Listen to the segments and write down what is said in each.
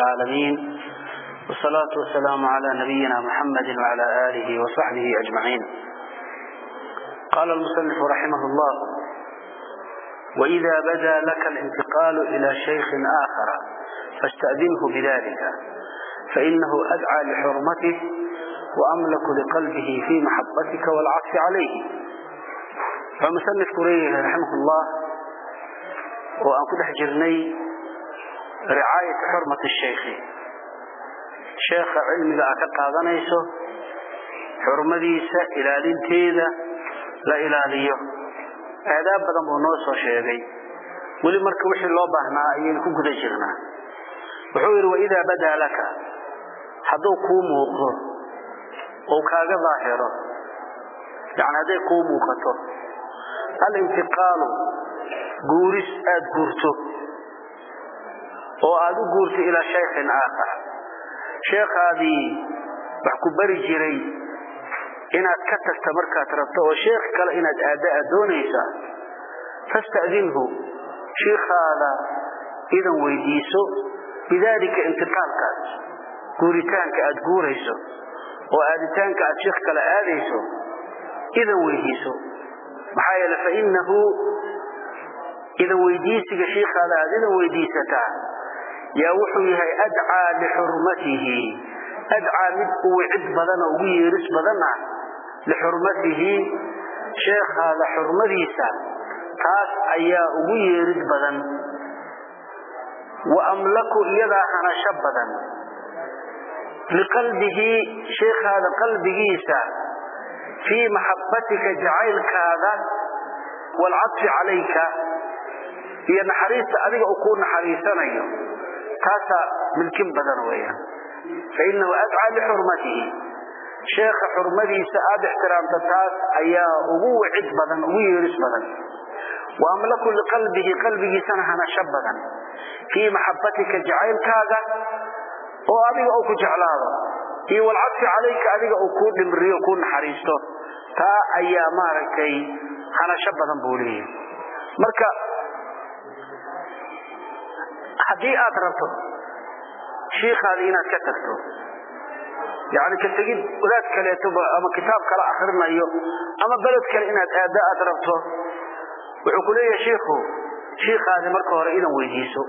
العالمين. والصلاة والسلام على نبينا محمد وعلى آله وصحبه أجمعين. قال المصنف رحمه الله وإذا بدا لك الانتقال إلى شيخ آخر فاستأذنه بذلك فإنه أدعى لحرمته وأملك لقلبه في محبتك والعطف عليه. فمصنف كريه رحمه الله وأن كده ricaayatu xurmati shaykhi sheekha cilmiga aa ka qaadanayso xurmadiisa ilaalinteeda la ilaaliyo aadaab badan buu noo soo sheegay weli marka wixii loo baahnaa ayaynu ku guda jirnaa wuxuu yidhi waidaa badaa laka hadduu kuu muuqdo ou kaaga daahiro yani hadday kuu muuqato alintiqaalu guuris aada guurto oo aada u guurtay ilaa shaykhin aakhar. Sheekhaadii wax ku bari jiray inaad ka tagta markaad rabto oo sheekh kale inaad aadda aad doonaysaa fasta'dinhu shiikhaada idan weydiiso bidaalika intiqaalkaas guuritaanka aad guurayso oo aaditaanka aad sheekh kale aadayso idan weydiiso. Maxaa yeele fa innahu idan weydiisiga shiikhaada aad idan weydiisataa yaa wuxuu yahay adcaa lixurmatihi. Adcaa mid ugu cid badan oo ugu yeeris badanna lixurmatihi. Sheekhaada xurmadiisa taas ayaa ugu yeerid badan. Wa amlaku iyadaa hanasho badan. Liqalbihi sheekhaada qalbigiisa fii maxabbatika jacaylkaada waalcadfi calayka. Iyo naxariista adiga uu taasaa milkin badan weeyaan fainahu adcaa lixurmatihi sheekha xurmadiisa aada ixtiraamta taas ayaa ugu wicid badan ugu yeeris badan. Wa amlaku liqalbihi qalbigiisana hanasho badan. Fii maxabbatika jacaylkaaga oo adiga uu ku jeclaado. Iyo walcadfi calayka adiga uu kuu dhimriyo kuu naxariisto. Taa ayaa maaragtay hanasho badan buu leeyahay. Marka haddii aad rabto shiikaadi inaad ka tagto. Yani ka tegid wadaad kaleetoba ama kitaab kala akrinayo ama beled kale inaad aadda aad rabto wuxuu ku leeyahay shiikhu shiikaadi marka hore idan weydiiso.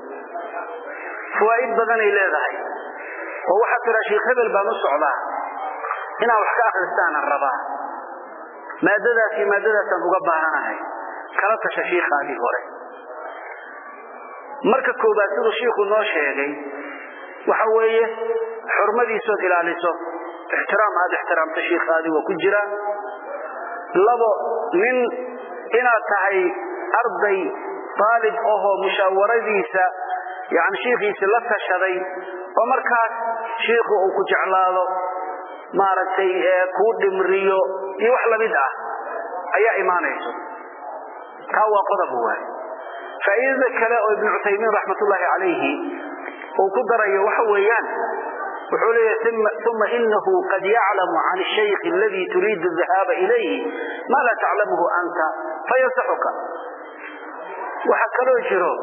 Fawaa'id badanay leedahay. Oo waxaad tiraa shiikh hebel baan u socdaa inaan wax ka akristaanan rabaa. Maadadaas iyo maadadaasaan uga baahanahay. Kala tasha shiikaadii hore marka koobaad siduu shiiku noo sheegay waxa weeye xurmadiisood ilaaliso. Ixtiraam aad ixtiraamto shiikaadii waa ku jira. Labo nin inaad tahay arday daalib ahoo mushawaradiisa yani shiikiisi la tashaday oo markaas shiiku uu ku jeclaado maaragtay kuu dhimriyo iyo wax la mid ah ayaa imaanayso. Taa waa qodob waay faa'iidada kale oo ibnu cuthaymiin raxmatullaahi calayhi uu ku darayo waxa weeyaan wuxuu leeyahay uma inahu qad yaclamu can shaykhi aladii turiidu dahaaba ilayhi maa laa taclamuhu anta fayansaxuka waxa kaloo jiro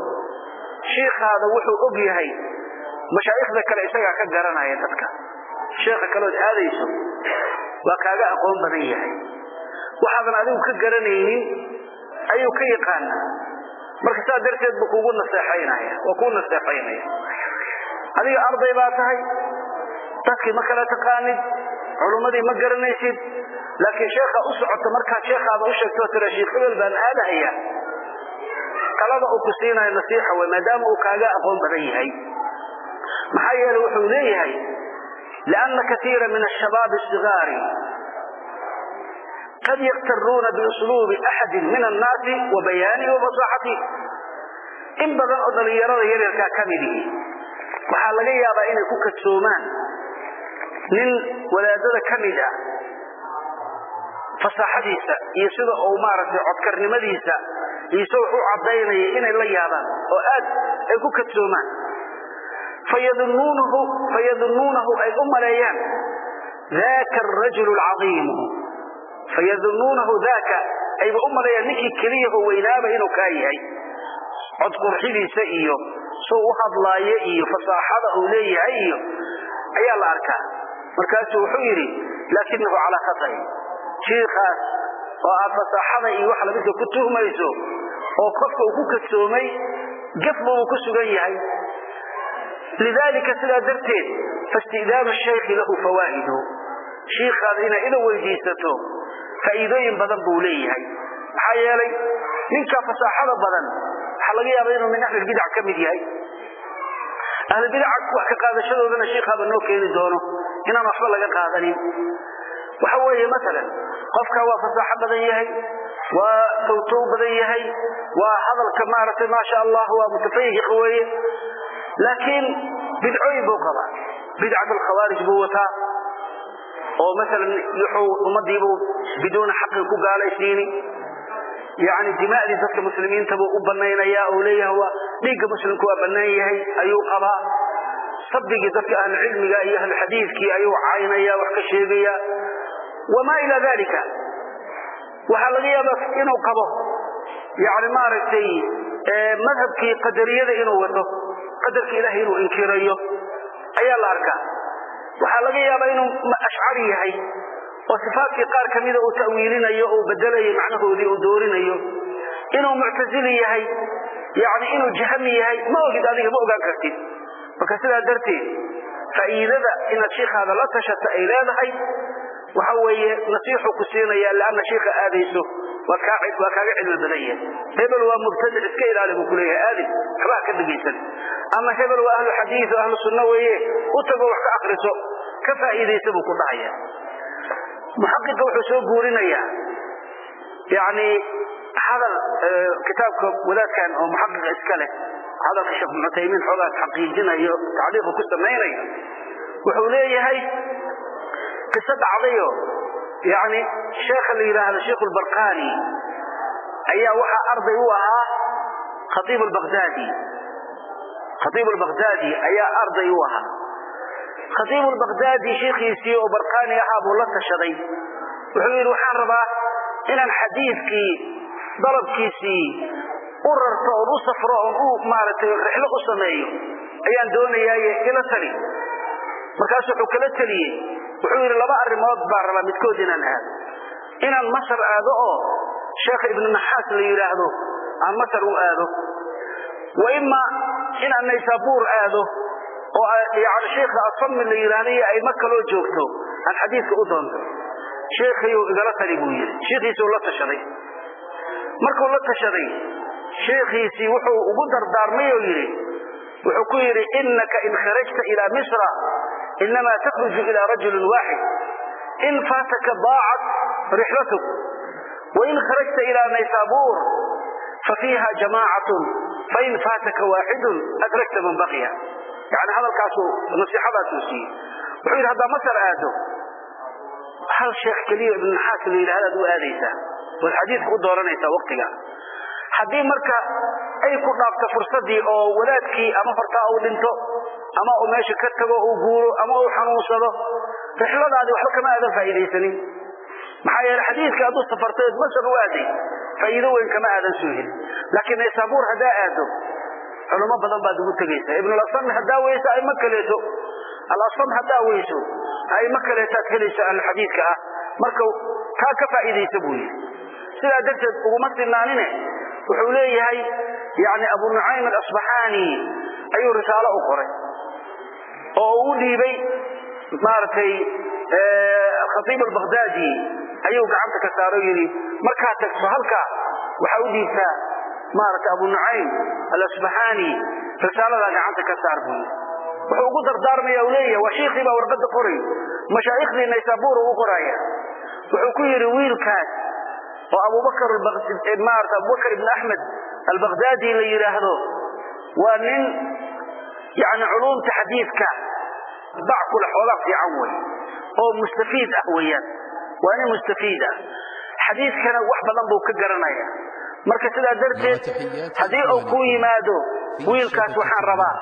shiikaada wuxuu og yahay mashaayikhda kale isagaa ka garanaya dadka. Sheekha kaleood aadayso waa kaaga aqoon badan yahay. Waxaadan adigu ka garanaynin ayuu ka yaqaana marka saa darteed buu kugu naseexaynaya waa kuu naseexaynaya. Adiga arday baa tahay dadkii ma kala taqaanid culummadii ma garanaysid laakiin sheekha u socota markaad sheekhaada u sheegto tira sheikh hebel baan aadahaya talada uu ku siinayo nasiixa wey maadaama uu kaaga aqoon badan yahay. Maxaa yeele wuxuu leeyahay lianna kaiira min ashabaabi asigaari qad yaktaruuna biusluubi axadin min annaasi wa bayaanihi wa fasaaxatihi in badan oo dhallinyarada yaryarkaa ka midihi waxaa laga yaabaa inay ku kadsoomaan nin wadaadada ka mid ah fasaaxadiisa iyo sida uu maaragtay codkarnimadiisa iyo se wax u caddaynaya inay la yaabaan oo fayadunnuunahu daaka ayba u maleeyaan ninkii keliya oo weynaaba inuu kaa yahay cod qurxidiisa iyo soo u hadlaayo iyo fasaaxada uu leeyahay iyo ayaa la arkaa markaasuu wuxuu yidhi laakinahu calaa khatai shiikaas oo aad fasaaxada iyo wax lamidka ku tuhmayso oo qofka uu ku kadsoomay gafba uu ku sugan yahay lidaalika sidaa darteed faisti'daanu shaykhi lahu fawaa'idu shiikaada inaad ida weydiisato faa'iidooyin badan buu leeyahay. Maxaa yeelay ninka fasaaxada badan waxaa laga yaaba inuu min ahlilbidac ka mid yahay. Ahlulbidaca wax ka qaadashadoodana shiikaaba noo keeni doono inaan waxba laga qaadanin. Waxa weeye maalan qofka waa fasaaxo badan yahay waa towtow badan yahay waa hadalka maaragtay maasha allah waa mutafayiq weeye. Laakiin bidcooyin buu qabaa. Bidcat buu wataa oo maalan wuxuu ummadiibuu biduuna xaqin ku gaalaysiini. Yani dimaadii dadka muslimiinta buu u banaynaya oo leeyahay waa dhiigga muslimku waa bannaan yahay ayuu qabaa. Sabigii dadka ahlucilmiga iyo ahluxadiidkii ayuu caynaya wax ka sheegaya. Wamaa ilaa dalika waxaa laga yaaba inuu qabo. Yani maaragtay madhabkii qadariyada inuu wato qadarka ilahay inuu inkirayo. Ayaa la arkaa waxaa laga yaabaa inuu ashcari yahay oo sifaatkii qaar kamida uu ta'wiilinayo uu bedelayo macnahoodii uu doorinayo. Inuu muctasili yahay yani inuu jahami yahay ma ogid adiga ma ogaan kartid. Marka sidaa darteed faa'iidada inaad shiikaada la tashata ay leedahay waxa weeye nasiixuu ku siinaya lanna shiika aadayso waa kaaga cilmi badan yahay. Hebel waa mubtadic iska ilaali buu kuleeyahay aadi waxba ha ka dhegaysan ama hebel waa ahlu xadiid o ahlu sunna weeye. U tago wax ka akriso ka faa'iidaysa buu ku dhahaya muxaqiqa wuxuu soo guurinayaa. Yani hadal kitaabka wadaadkan oo muxaqiqa iska leh hadalka sheekh ibnu cutaymiin xoogaa xaqiijinayo tacliiqu ku samaynayo wuxuu leeyahay qiso dhacdayo yani sheekha la yidhaahdo sheikhu lbarqani ayaa waxaa arday u ahaa khaiib lbaqdaadi khaiib lbaqdaadi ayaa arday u ahaa. Khaiib lbaqdaadi sheikhiisii oo barqani ahaa buu la tashaday. Wuxuu yidhi waxaan rabaa inaan xadiidkii dalabkiisii u rarto oon u safro oon u maaragtay rixlo u sameeyo. Ayaan doonayaaye ila tali. Markaasu wuxuu kala teliyey wuxuu yidhi laba arrimood baan rabaa midkood inaan aado. Inaan masar aado oo sheekha ibnu naxaas la yidhaahdo aan masar u aado. Wa ima inaan naysaabuur aado oo yani sheikha asami la yidhaahdo iyo ayma kaloo joogto aan xadiidka u doonto. Sheekhayuu igala tali buu yidhi. Sheikhiisuu la tashaday. Markuu la tashaday sheekhiisii wuxuu ugu dardaarmay oo yidhi wuxuu ku yidhi inaka in kharajta ilaa misra takhruju ila rajulin waaxid in faataka daacat rixlatuk wain kharajta ila naysaabuur fafiiha jamaacatun fain faataka waaxidun adrakta man baqiya yani hadalkaasu nasiixadaasuu siiyey wuxuu yidhi haddaa masar aado hal sheekh keliya ibnu naxaas la yidhahdaad u aadaysaa waad xadiidka u dooranaysaa waktiga haddii marka ay ku dhaafto fursadii oo wadaadkii ama hortaa uu dhinto ama uu meesha ka tago uu guuro ama uu xanuunsado rixladaadii waxba kama aadan faa'iidaysanin. Maxaa yeele xadiidka hadduu safartayd masar u aaday faa'iido weyn kama aadan soo helin. Laakiin naysaabuur haddaa aado culummo badan baad ugu tegaysaa. Ibnulasami haddaa weyso ayma kaleeto. Alasam haddaa weyso ayma kaleetaad helaysa alxadiidka ah. Marka kaa ka faa'iidaysa buu yidhi. Sidaa darteed uguma sinaanine wuxuu leeyahay yani abu nucaym alasbaxaani ayuu risaalo u qoray oo u dhiibay maaragtay khaiib albakdaadi ayuu gacanta ka saaro yidhi markaa tagto halkaa waxaa u dhiibtaa maaragtay abu nucaym alasbaxaani risaaladaa gacanta ka saar buu yidhi. Wuxuu ugu dardaarmaya u leeyahay waa shiikhii baa warqadda qoray mashaaiikhdii naysaabuur ugu qoraya. Wuxuu ku yidhi wiilkaas oo abubakr maarata abubakr ibn axmed albakdaadi la yidhaahdo waa nin yani culumta xadiidka bac kule xoogaa fiican wey oo mustafiid ah weeyaan. Waa nin mustafiid ah. Xadiidkana wax badan buu ka garanaya. Marka sidaa darteed haddii uu ku yimaado wiilkaas waxaan rabaa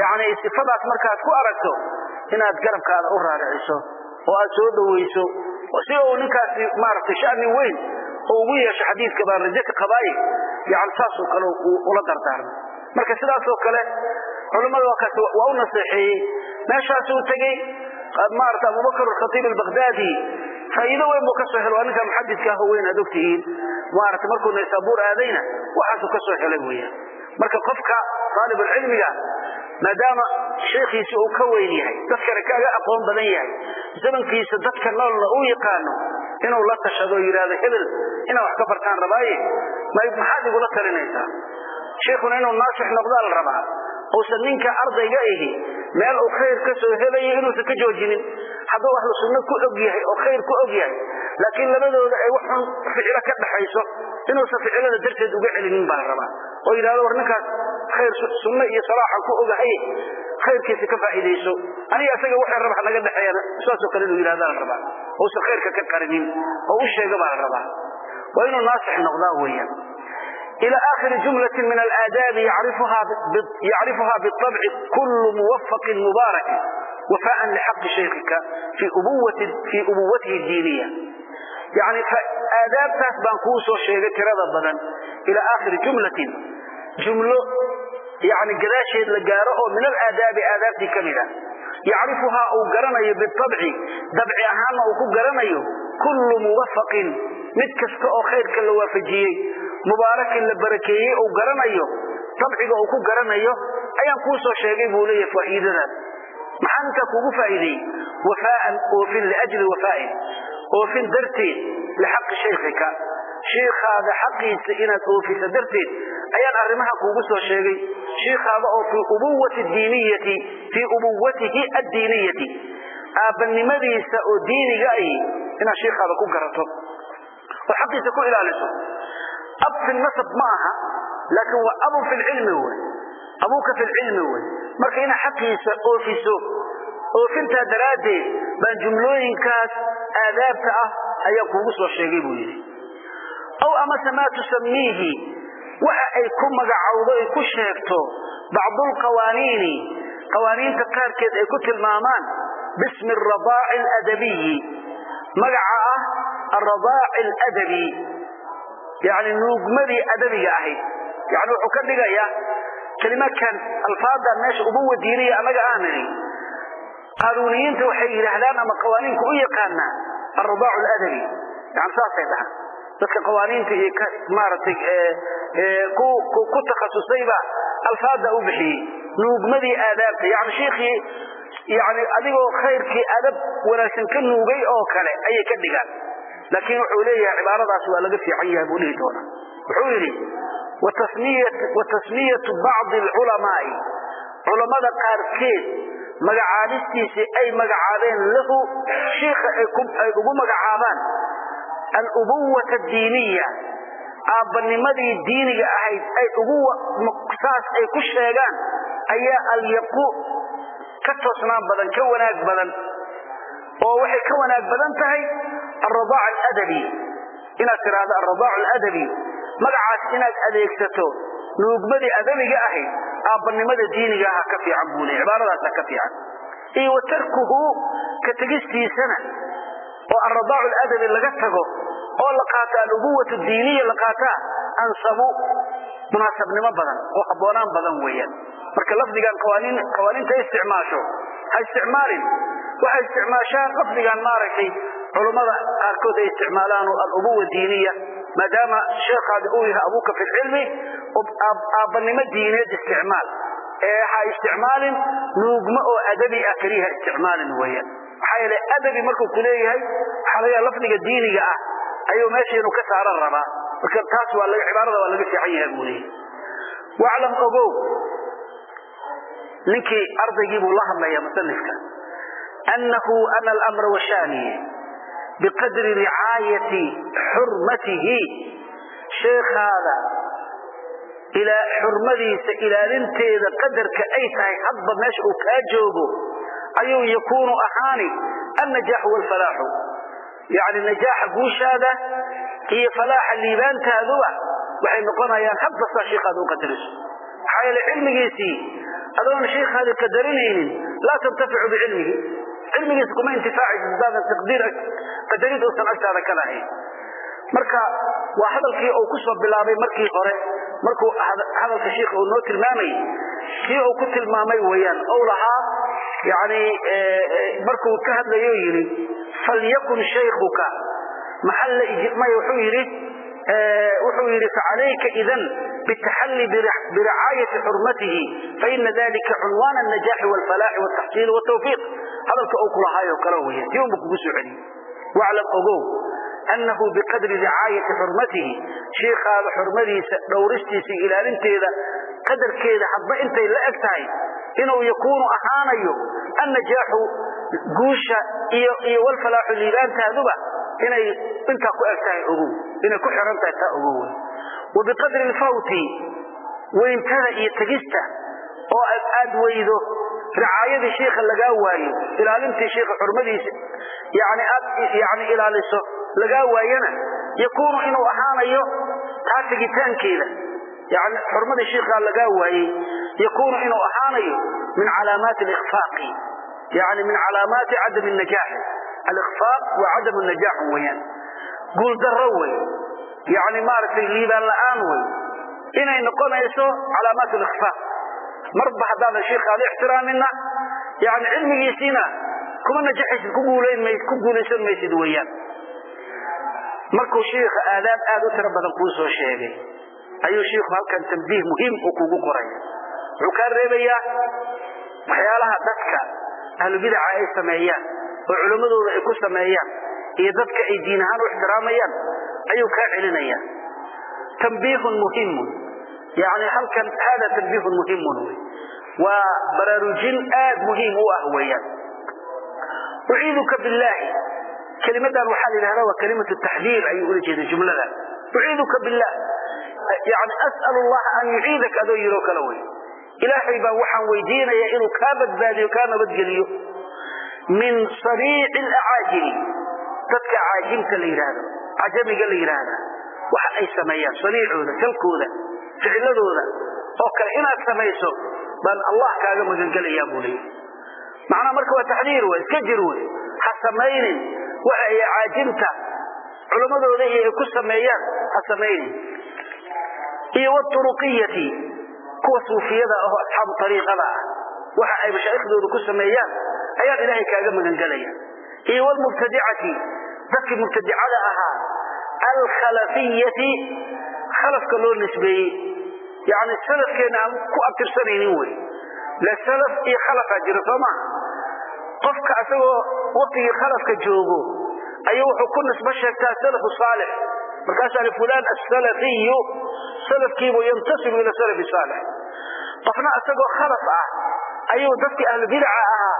yani sifadaas markaad ku aragto inaad garabkaada u raariciso oo aad soo dhowayso si uu ninkaasi maaragtay shani weyn oo ugu yeesho xadiidka baan raje ka qabaaye yani saasoo kale ula dardaarmay marka sidaasoo kale culammada wakaas waa u naseexeeyey meeshaasuu tegey maarata abubakr alkhatiib albakhdadi faa'iido weyn buu ka soo helay waa ninka muxadidka ah oo weyn aad ogtihiin. Maarata markuu naysaabuur aadayna waxaasuu ka soo helay weeyaan. Marka qofka aalibulcilmiga maadaama sheekhiisi uu ka weyn yahay dadkana kaaga aqoon badan yahay zamankiisa dadka noolna uu yaqaano inuu la tashado yidhahdo hebel inaa wax ka bartaan rabaaye maxaad igula talinaysaa? Sheikhuna inuu naasix noqdaa la rabaa uusan ninka ardayga ahi meel uu khayr ka soo helayo inuusan ka joojinin. Hadduu ahlu sunno ku og yahay oo khayr ku og yahay. Laakiin labadooda ay wax ficilo ka dhaxayso inuusan ficilada darteed uga celinin baa la rabaa. Oo yidhahdo war ninkaas khayr sunno iyo salaaxan ku ogahay khayrkiisa ka faa'iidayso. Aniga isaga waxay raba naga dhexeeyana saasoo kale inuu yidhahdaa la rabaa. Uusan khayrka ka qarinin. Oo u sheega baa la rabaa. Waa inuu naasix noqdaa weeyaan إلى آخر جملة من الآداب يعرفها يعرفها بالطبع كل موفق مبارك وفاء لحق شيخك في أبوة في أبوته الدينية يعني آداب تاسبان كوسو شيخ كرادة بدن إلى آخر جملة جملة يعني قداشي لقاره من الآداب آداب دي كاملة يعرفها أو قرني بالطبع دبع أهم أو قرني كل موفق متكسك أو خير كلا وافجيه mubaarakin la barakeeyey uu garanayo dabciga uu ku garanayo ayaan kuu soo sheegay buu leeyahay faa'iidadaas maxaa ninkaa kuugu faa'iideeyey wafaa'an oofin liajli wafaa'in oofin darteed lixaqi shaykhika. Shiikhaada xaqiisa inaad oofisa darteed ayaan arrimaha kuugu soo sheegay. Shiikhaada oo fii ubuwati diiniyati fii ubuwatihi addiiniyati. Aabanimadiisa oo diiniga ahi inaad shiikhaada ku garato. Oo xaqiisa ab fi nasab ma aha laakiin waa abu fi lcilmi wey abuuka fi lcilmi wey marka inaad xaqiisa oofiso oofintaa daraaddeed baan jumlooyinkaas aadaabta ah ayaa kuugu soo sheegay buu yidhi aw amase maa tusamiihi waxa ay ku magacowdo ay ku sheegto bacdulqawaaniini qawaaniinta qaarkeed ay ku tilmaamaan bismi aradaaci aladabiyi magaca ah yani nuugmadii adabiga ahayd yani wuxuu ka dhigayaa kelimaadkan alfaadan meesha ubuwa diiniya annaga aanini qaanuuniyiinta waxay yidhaahdaan ama qawaaniinku u yaqaanaa alradaacu aladabi yani saasay dhahaan dadka qawaaniinta iyo maaragtay ku takhasusayba alfaada u bixiyey. Nuugmadii aadaabta. Yani shiikhii yani adigoo khayrkii adab wanaagsan ka nuugay oo kale ayay ka dhigaan laakiin wuxuu leeyahay cibaaradaasi waa laga fiican yahay buu dhihi doonaa. Wuxuu yidhi watasmiyatu bacdi alculamaai. Culammada qaarkeed magacaabistiisii ay magacaabeen lahu shiikha ay ugu magacaabaan alubuwata adiiniya aabbanimadii diiniga ahayd ay ugu saas ay ku sheegaan ayaa alyaqu ka toosnaan badan ka wanaag badan. Oo alradaac aladabi inaad tidhaahdo alradaac aladabi magacaas inaad adeegsato nuugmadii adabiga ahayd aabbanimada diiniga aha ka fiican buu leey cibaaradaasa ka fiican iyo wa tarkuhu ka tegistiisana oo alradaac aladabi laga tago oo la qaato alubuwat diiniya la qaataa ansabu munaasabnimo badan oo habboonaan badan weeyaan marka lafdigan qawaaniinta isticmaasho ha isticmaalin waxay isticmaashaan lafdigan maaragtay culummada qaarkood ay isticmaalaan alubuwa diiniya maadaama sheekhaadi uu yahay abuuka fi lcilmi aabbanimo diineed isticmaal. Ee ha isticmaalin nuugmo oo adabi ah keliya ha isticmaalin weeyaan. Maxaa yeele adabi markuu ku leeyahay waxaa laga lafdiga diiniga ah ayuu meesha inuu ka saaran rabaa. Marka taas waa cibaarada waa laga fiican yahay buu leeyahay. Waclam ogow ninkii ardaygii buu la hadlaya musanifka annahu ana alamra washaaniye biqadri ricaayati xurmatihi sheekhaada xurmadiisa ilaalinteeda qadarka ay tahay hadba meesha uu kaa joogo ayuu yakuunu ahaani annajaaxu waalfalaaxu yacni najaaxa guushaada iyo falaaxa liibaantaaduba waxay noqonayaan hadba saa sheikhaada u qadariso maxaa yeele cilmigiisii adoon sheikhaadi qadarinaynin laa tantaficu bicilmihi cilmigiisa kuma intifaacaysa hadaadan taqdiir qadarid uusan agtaada ka lahayn marka waa hadalkii uu ku soo bilaabay markii hore markuu hadalka shiikha uu noo tilmaamayy kii uu ku tilmaamay weyaan ou lahaa yani markuu ka hadlayo yidhi falyakun shaykhuka maxalla ijmay wuxuu yidhi wuxuu yidhi facalayka idan bitaxalli biricaayati xurmatihi faina dalika cunwaan الnajaxi wاlfalaaxi wاtaxsiili wاtawfiiq hadalka uu kulahaayo kale weya tii unba kugu soo celiye waclam ogow annahu biqadri ricaayati xurmatihi shiikaada xurmadiisa dhowristiisa iyo ilaalinteeda qadarkeeda hadba intay la eg tahay inuu yakuunu ahaanayo annajaaxu guusha iyo walfalaaxu liibaantaaduba inay intaa ku eg tahay ogow inay ku xihan tahay taa ogow wa biqadri alfawti weyntada iyo tegista oo aad weydo. Ricaayadii shiikha lagaa waayo ilaalintii shiikha xurmadiisa yani aad yani ilaaliso lagaa waayana yakuunu inuu ahaanayo taa tegitaankeeda yani xurmadii shiikhaa lagaa waayey yakuunu inuu ahaanayo min calaamaati alikhfaaqi yani min calaamaati cadam najaaxi alikhfaaq waa cadam najaax weyaan guuldarro wey yani maaragtay liibaan la'aan wey inay noqonayso calaamaat alikhfaaq marba haddaadan shiikaada ixtiraaminna yani cilmigiisiina kuma najaxaysid ku guulaysan maysid weyaan markuu shiika aadaab aad u tiro badan kuu soo sheegay ayuu shiiku halkan tambiih muhiim uu kugu qoraya wuxuu kaa reebayaa waxyaalaha dadka ahlubidaca ay sameeyaan oo culimmadooda ay ku sameeyaan iyo dadka ay diin ahaan u ixtiraamayaan ayuu kaa celinaya. Tambiihun muhimun yani halkan hada tambiihun muhimun wy waa baraarujin aad muhiim u ah weeyaan uciiduka billaahi kelimadan waxaa la yidhahda waa kalimatu taxdiir ayuu ula jeeda jumlada uciiduka billah yani as'al allaha an yuciidaka adoo yiroo kale wey ilaahay baa waxaan weydiinaya inuu kaa badbaadiyo kaa nabadgeliyo min sariici alacaajili dadka caajimta la yidhaahdo cajamiga la yidhaahda waxa ay sameeyaan saniicooda kalkooda ficiladooda oo kale inaad samayso baan allah kaaga magangelayaa buu leeya macnaha marka waa taxdiir wey iska jir wey ha samaynin. Waxa ay caajimta culimmadooda iyo ay ku sameeyaan ha samaynin. Iyo wturuqiyati kuwa suufiyada aho asxaabu ariiqada ah. Waxa ay mashaaiikhdooda ku sameeyaan ayaan ilaahay kaaga magangelaya iyo wlmubtadicati dadkii mubtadicada ahaa alkhalafiyati khalafka loo nisbeeyey. Yani salafkeena aan ku abtirsanaynin wey. La salaf iyo khalafaa jira soo maa qofka asagoo waktigii khalafka joogo ayuu wuxuu ku nisbo sheegtaa salafu saalix. Markaasaa li fulan asalafiyu salafkiibuu yantasibu ila salafi saalix. Qofna isagoo khalaf ah ayuu dadkii ahlubidaca ahaa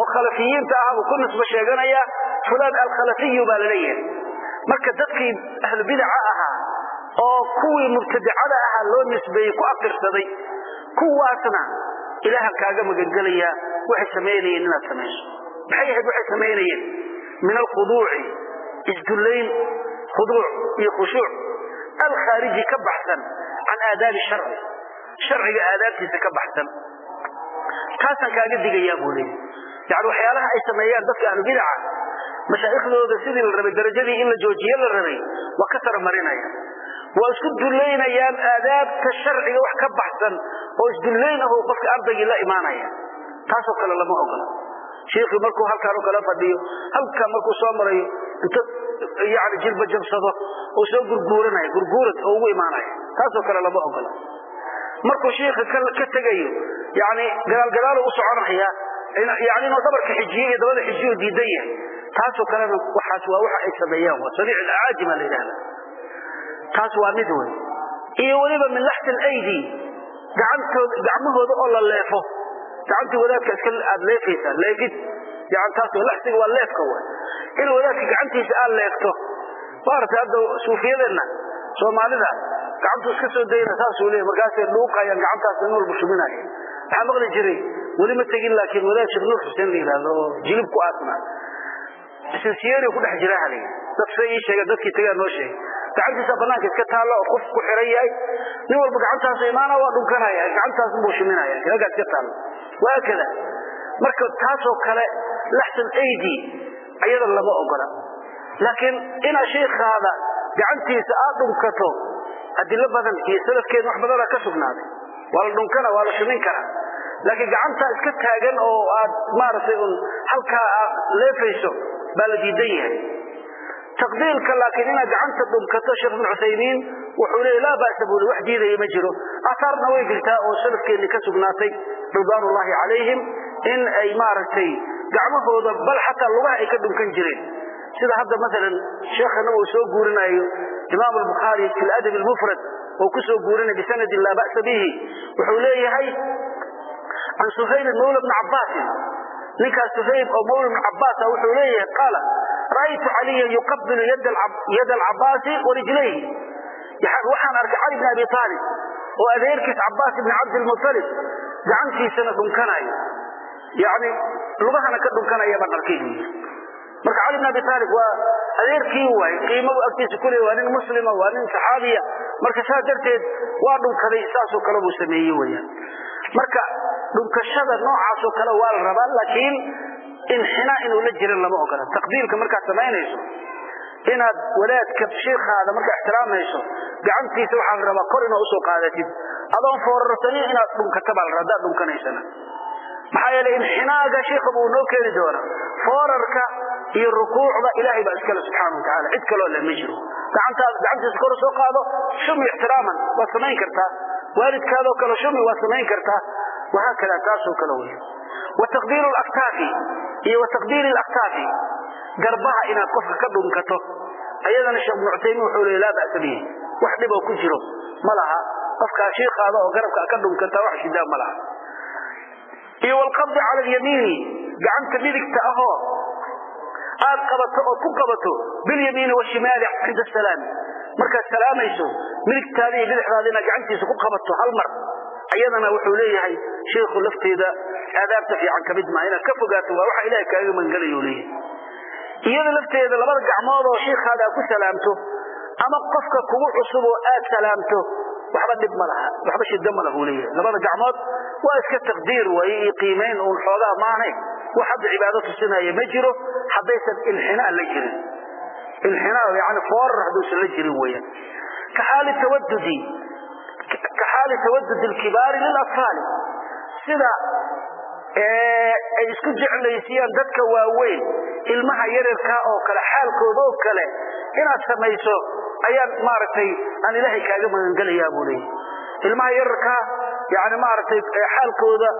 oo khalafiyiinta ah buu ku nisbo sheeganaya fulan alkhalafiyu baa la leeyahay marka dadkii ahlubidaca ahaa oo kuwii mubtadicada ahaa loo nisbeeyey ku afirsaday kuwaasna ilaahan kaaga magangelayaa waxay samaynayeen inaad samayso. Maxay ahayd waxay samaynayeen min alkhuduuci isdullayn khuduuc iyo khushuuc. Alkhaariji ka baxsan can aadaabi sharci. Sharciga aadaabtiisa ka baxsan. Taasaan kaaga digayaa buu leeyay yani waxyaalaha ay sameeyaan dadka ahlubidaca mashaaiikhdooda sidii la rabay darajadii in la joojiye la rabay waa ka saramarinaya waa isku dullaynayaan aadaabta sharciga wax ka baxsan oo isdullayn ah qofka ardaygii la imaanaya. Taasoo kale lama ogola. Shiikhii markuu halkaan o kale fadhiyo halkaa markuu soo marayo inta yani jilba jabsado oo soo gurguuranaya gurguurad oo ugu imaanaya. Taasoo kale lama ogola. Markuu shiikha ka tegayo yani gadaalgadaalo u soconaya yani inuu dhabarka xijiye iyo dabada xijiyo diidan yahay. Taasoo kalena waxaas waa waxa ay sameeyaan waa saniic alacaajima la yidhahda taas waa mid wey iyo weliba min laxti alaydi gacmahooda oo la leefo. Gacantii wadaadka iska aad leefaysaa leefid. Gacantaas laxsiga waa leefka w in wadaadka gacantiisa aad leefto maarata hadda suufiyadeenna soomaalida gacantuu iska soo dayna saasuu leeya markaasay dhuuqayaan gacantaas in walba shuminaya waxaa maqli jiray weli ma tegin laakiin wadaad sheekh nuur xuseen la yidhahdo oo jilib ku aasnaa sinsiyeri ku dhex jira halay dad sida ii sheega dadkii tagaa noo sheegay gacantiisa banaanka iska taalla oo qof ku xiran yahay. Nin walba gacantaasu imaana waa dhunkanaya gacantaas buu shiminaya halkaa iska taalla waakada marka taasoo kale laxsan aidi ayada lama ogola. Laakiin inaad shiikaada gacantiisa aad dhunkato adilo badan iyo salafkeeda wax badana ka sugnaaday. Waa la dhunkana waa la shumin karaa laakiin gacantaa iska taagan oo aad maaragtay un halkaa leefayso baa la diidan yahay taqdiilka laakiin inaad gacanta dhunkato sheekh ibn cuthaymiin wuxuu leeya laa ba'sa buu wax diidaya ma jiro. Asaarna way jirtaa oo salafkeennii ka sugnaatay ridwaanullaahi calayhim in ay maaragtay gacmahooda bal xataa lugaha ay ka dhunkan jireen. Sida hadda maalan sheekhana uu soo guurinayo imaam albukhaari fi ladab almufrad oo ku soo guurinay bisanadin laa ba'sa bihi. Wuxuu leeyahay can suhayl mawla bni cabbaasin ninkaas suhayb oo mawla bni cabbaasa wuxuu leeyahay qaala ra'aytu caliyan yuqabilu yada alcabbaasi warijlayhi waxaan arkay cali bn abi aalib oo adeerkiis cabbaas ibni cabdilmutalib gacantiisana dhunkanayo yani lugahana ka dhunkanaya baan arkay. Marka cali bn abi aalib waa adeerkii waay qiimadu agtiisa ku leey waa nin muslima waa nin saxaabiya. Marka saas darteed waa dhunkaday saasoo kale buu sameeyey weyaan marka dhunkashada noocaasoo kale waa la rabaa laakiin inxinaa inuu la jirin lama ogola. Taqdiirka markaad samaynayso inaad wadaadka shiikhaada markaa ixtiraamayso gacantiisa waxaa la rabaa kor inaad u soo qaadatid adoon foorarsanin inaad dhunkata baa la rabaa haddaad dhunkanaysana maxaa yeelay inxinaaga shiikha buu noo keeni doona foorarka iyo rukuucda ilaahay baa iskale subxaana watacaala cid kaloo le ma jiro. Gacantaada gacantiisa kor u soo qaado shumi ixtiraaman waad samayn kartaa. Waalidkaadoo kale shumi waad samayn kartaa. Wahaakada taasoo kale wey wataqdiiru laktaafi iyo wataqdiiri laktaafi garbaha inaad qofka ka dhunkato ayadana sheekh ibnu cusaymiin wuxuu leey laa ba'sa bihi wax dhiboo ku jiro ma laha qofkaa shiikaada oo garabka ka dhunkata wax shidaa ma laha iyo walqabdi cala alyamiini gacanta midigta ahoo aad qabato ood ku qabato bilyamiini washimaali cinda salaami markaad salaamayso midigtaada iyo bidixdaada inaad gacantiisa ku qabato hal mar ayadana wuxuu leeyahay shiikhu lafteeda aadaabta fiican ka mid maa inaad ka fogaato waa waxa ilahay kaaga mangelayo leeyahay. Iyada lafteeda labada gacmood oo shiikaada aad ku salaamto ama qofka kugu cusub oo aad salaamto waxba dhib ma laha waxba shida ma lahu leeyahay. Labada gacmood waa iska taqdiir waaye iyo qiimayn uun xoogaa maanay wax hadda cibaado tusinaya ma jiro haddaysan inxinaa la jirin. Inxinaa yani foorar hadduusan la jirin weeyaan. Ka xaali tawadudi ka xaali tawadudi alkibaari lilatfaali sida ay isku jeclaysiyaan dadka waaweyn ilmaha yaryarkaa oo kale xaalkooda oo kale. Inaad samayso ayaan maaragtay aan ilaahay kaaga magangelayaa buu leeyahy ilmaha yararkaa yani maaragtay xaalkooda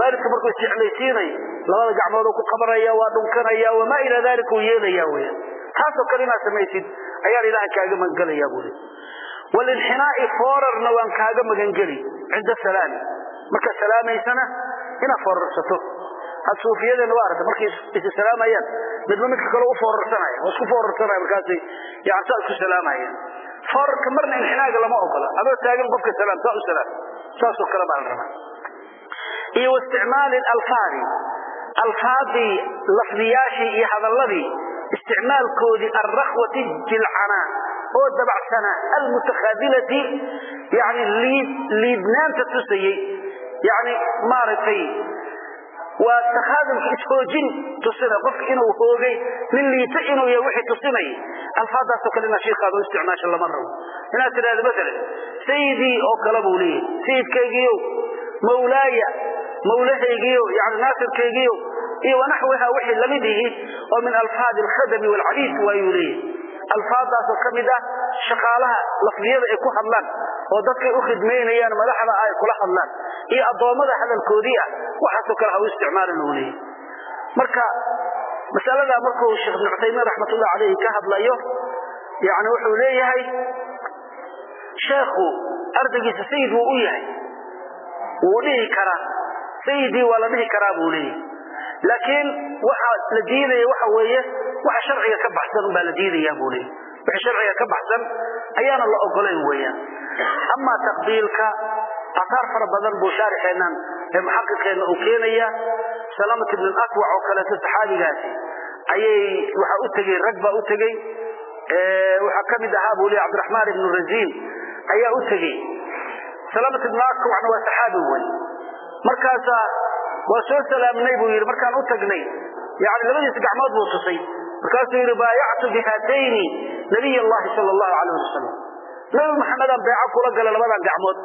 waalidka markuu isjeclaysiinay labada gacmoodoo ku qabanaya waa dhunkanaya wamaa ilaa daalika uu yeelaya weya taasoo kale inaad samaysid ayaan ilaahay kaaga magangelayaa buu leey walinxinaa'i foorarna waan kaaga magangeli cinda salaami markaad salaamaysana inaad foorarsato. Had suufiyadeena waa aragta markay is salaamayaan midba midka kale u foorarsanaya oo isku foorarsanaya markaasay yani saa isku salaamayaan foorarka marna inxinaaga lama ogola adoo taagan qofka salaam saa u salaam. Saasoo kale baa la rabaa. Iyo waisticmaali alfaadi alfaadii lafdiyaashii iyo hadalladii isticmaalkoodii alrakhwati jilcanaa oo dabacsanaa almutakhaadilati yani liidnaanta tusayey yani maaragtay waa takhaadulka ishoojin tusina qofka inuu hoogay nin liita inuu yahay wixii tusinay. Alfaadaasoo kale inaad shiikaada u isticmaasho lama rabo. Inaad tidhahdo maalan sayidii oo kale buu leeyahay. Sayidkaygiiyo mawlaaya mawlahaygiiyo yani naasirkaygiiyo iyo wanaxwiha wixii la mid ihi oo min alfaadi alkhadami waalcabiid waayuu leeyahay. Alfaadaasoo ka mid ah shaqaalaha lafdiyada ay ku hadlaan oo dadkay u khidmaynayaan madaxda ay kula hadlaan iyo addoommada hadalkoodii ah waxaasoo kale ha u isticmaalin uu leeyahy marka masaladaa markuu sheekh ibnu cuthaymiin raxmatullahi caleyhi ka hadlayo yani wuxuu leeyahay sheekhu ardaygiisa sayid wuu u yahay. Wuu dhihi karaa. Sayidii waa la dhihi karaa buu leeyahay. Laakiin waxa la diidaya waxa weeye waxa sharciga ka baxsan unbaa la diidaya buu leeyahy wixii sharciga ka baxsan ayaana la ogolayn weeyaan. Amaa taqbiilka asaar fara badan buu shaarixeennan ee muxaqiqeenna uu keenaya salamat ibn akwac oo kaleeto saxaabigaasi ayay waxa u tegey rag baa u tegey. Waxaa ka mid ahaa buu leeyahy cabdiraxmaan ibnu raziin ayaa u tegey. Salamat ibnu akwacna waa saxaabi wey markaasaa waa soo salaamnay buu yidhi markaan u tagnay. Yani labadiis gacmood buu tusay markaasuu yidhi baayactu bihaatayni nabiy allahi sal allahu calayh wasalam nabi maxamedaan beeco kula gala labadan gacmood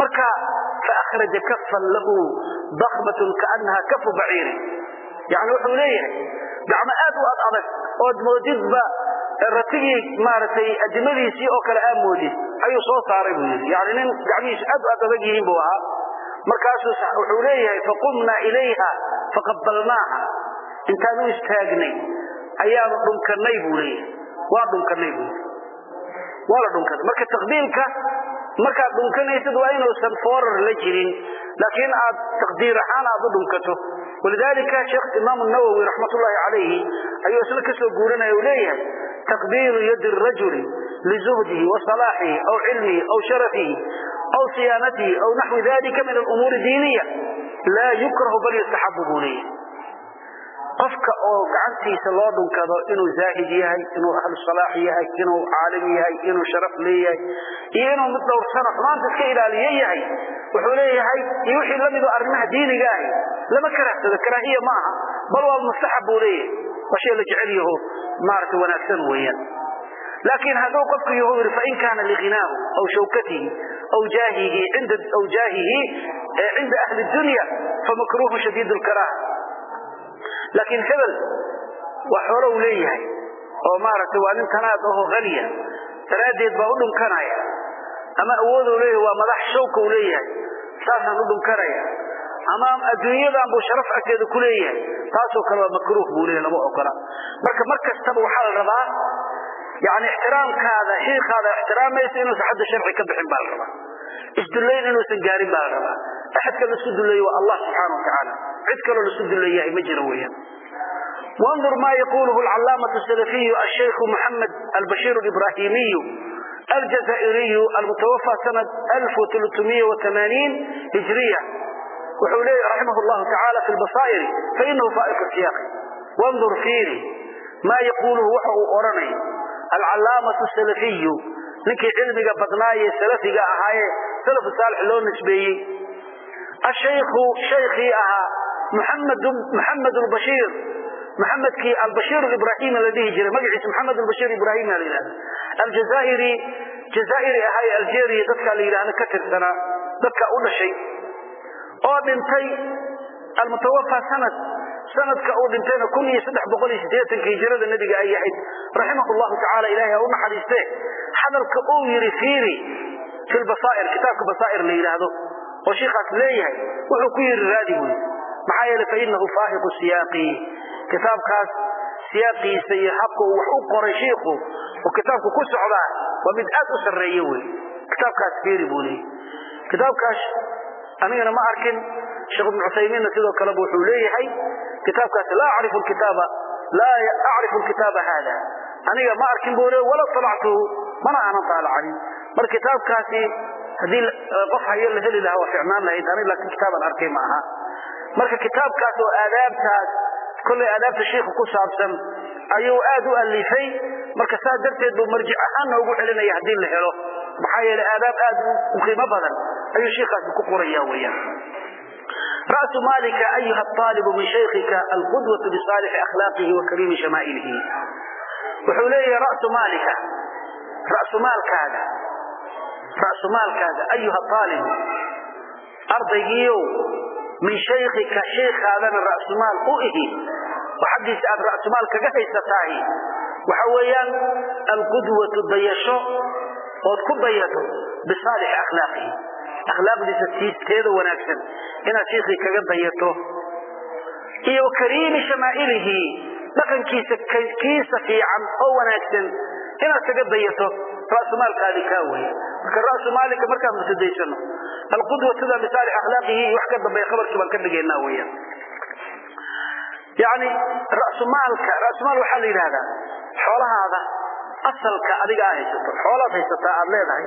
marka faakhraja kafan lahu dakmatun kaanaha kafu baciirin yani wuxuu leeyahay gacmo aad u ad adag ood moodidba ratigii maaragtay adimadiisii oo kale aa moodid ayuu soo saaray buu yidhi. Yani nin gacmihiisu aad u ad adag yihiin buu ahaa. Markaasuu wuxuu leeyahay faqumnaa ilayha faqabalnaaha intaan u istaagnay ayaanu dhunkanay buu leeyahay. Waa dhunkanay buu yidhi. Waa la dhunkaday marka taqbiilka markaad dhunkanaysid waa inuusan foorar la jirin laakiin aad taqdiir ahaan aad u dhunkato. Walidaalika sheekh imaam nawowi raxmat ullaahi calayhi ayuu isla ka soo guuranaya uu leeyahay taqbiilu yadi rajuli lizuhdihi wa salaaxihi aw cilmihi aw sharafihi aw siyaanatihi aw naxwi dalika min alumuuri diiniya. Laa yukrahu bal yustaxabu buu leeyahay qofka oo gacantiisa loo dhunkado inuu zaahid yahay inuu ahlu salaax yahay inuu caalim yahay inuu sharaf leeyahay iyo inuu mid dhowrsano xumaanta iska ilaaliye yahay wuxuu leeyahay iyo wixii la mido arrimaha diiniga ahi lama karahsado karaahiya ma aha bal waa mustaxab buu leeyahay. Waa shay la jecel yaho maaragtay wanaagsan weeyaan. Laakiin hadduu qofku yahu yidhi fain kaana liqinaahu aw shawkatihi aw jaahihi cinda ahli dunya famakruuhu shadiid lkaraaha laakiin hebel waa xoolo u leeyahay oo maaragtay waa nin tanaad aho haniya daraaddeed baa u dhunkanaya ama awooduu leeyahay waa madax shawka u leeyahay saasaan u dhunkanaya. Ama adduunyadan buu sharaf agteeda ku leeyahay taasoo kale waa makruuh buu leeyahay lama ogola. Marka mar kastaba waxaa la rabaa yani ixtiraamkaada shiikaada ixtiraamaysa inuusan xadda sharci ka bixin baa la rabaa. Isdullayn inuusan gaarin baa la rabaa axadka la isku duleeye waa allah subxaana watacaala cid kaloo la isku duleeyahay ma jiro weeyaan wandur ma yaquluhu alcalaamatu salafiyu ashaykhu muxamed albashiir ibrahimiyu aljazaa'iriyu almutawafa sanad hijriya wuxuu leeyahy raximah llahu tacaala fi lbasaa'iri fainahu faa'iqu siyaaqi wandur fiiri maa yaquuluhu waxa uu odhanayo alcalaamatu salafiyu ninkii cilmiga badnaaye salafiga ahaaye salafu saalix loo nisbeeyey ashaykhu shaykii ahaa muxamed lbashiir maxamedkii albashiir ibrahim la dhihi jiray. Magaciisa maxamed albashiir ibrahim la yidhahda aljazaa'iri jazaa'iri ahaa ee algeria dadka la yidhahda ka tirsanaa dadka u dhashay. Oo dhintay almutawafa sanad sanadka uu dhintayna kun iyo saddex boqol iyo siddeetanka hijrada nebiga ay ahayd. Raximah llahu tacala ilahay ha u naxariiste hadalka uu yidhi fiiri fi lbasaa'ir kitaabka basaa'ir la yidhaahdo oo shiikaas leeyahay wuxuu ku yidhi raadi buy maxaa yeele fainahu faahiqu siyaaqi. Kitaabkaas siyaaqiisa iyo habka uu wax u qoray shiiku oo kitaabku ku socdaa waa mid aad u sarreeye wey kitaabkaas fiiri buu leeyahy kitaabkaas anigana ma arkin sheekh ibnu cuthaymiinna sidoo kaleba wuxuu leeyahay kitaabkaas laa acrifu kitaaba laa acrifu kitaaba haada aniga ma arkin buu le wala talactuhu mana aanan taalacanin mar kitaabkaasi haddii qof hayo la heli lahaa waa ficnaan lahayd. Anig laakiin kitaaban arkay ma aha. Marka kitaabkaas oo aadaabtaas kollay aadaabta shiikha ku saabsan ayuu aad u alifay. Marka saa darteed buu marjic ahaan noogu celinaya haddii la helo. Maxaa yeelay aadaab aad u qiimo badan ayuu shiikaasi ku qoraya weyaan ra'su maalika ayuha aalibu min shaykhika alqudwatu bisaalixi akhlaaqihi wa kariimi shamaa'ilihi wuxuu leeyahay ra'su maalika. Ra'su maalkaaga ra'su maalkaaga ayuha aalibu ardaygiiow min shaykika shaykhaadana ra'sumaal u ihi. Oo xaggiisa aad ra'sumaal kaga haysataahi. Waxa weeyaan alqudwatu dayasho ood ku dayato bisaalixi akhlaaqihi. Akhlaaqdiisa siisteeda wanaagsan inaad shiikhii kaga dayato. Iyo kariimi shamaa'ilihi dhaqankiisa kiisa fiican oo wanaagsan inaad kaga dayato ra'sumaalkaadi kaa weeye marka ra'sumaalika markaan mutadaysano alqudwatuda bisaalix akhlaaqihi iyo wax ka dambeeya khabarkii baan ka dhigaynaa weeyaan yani rasumaalka rasumaal waxaa la yidhahdaa xoolahaada asalka adiga aad haysato xoolaad haysataa aad leedahay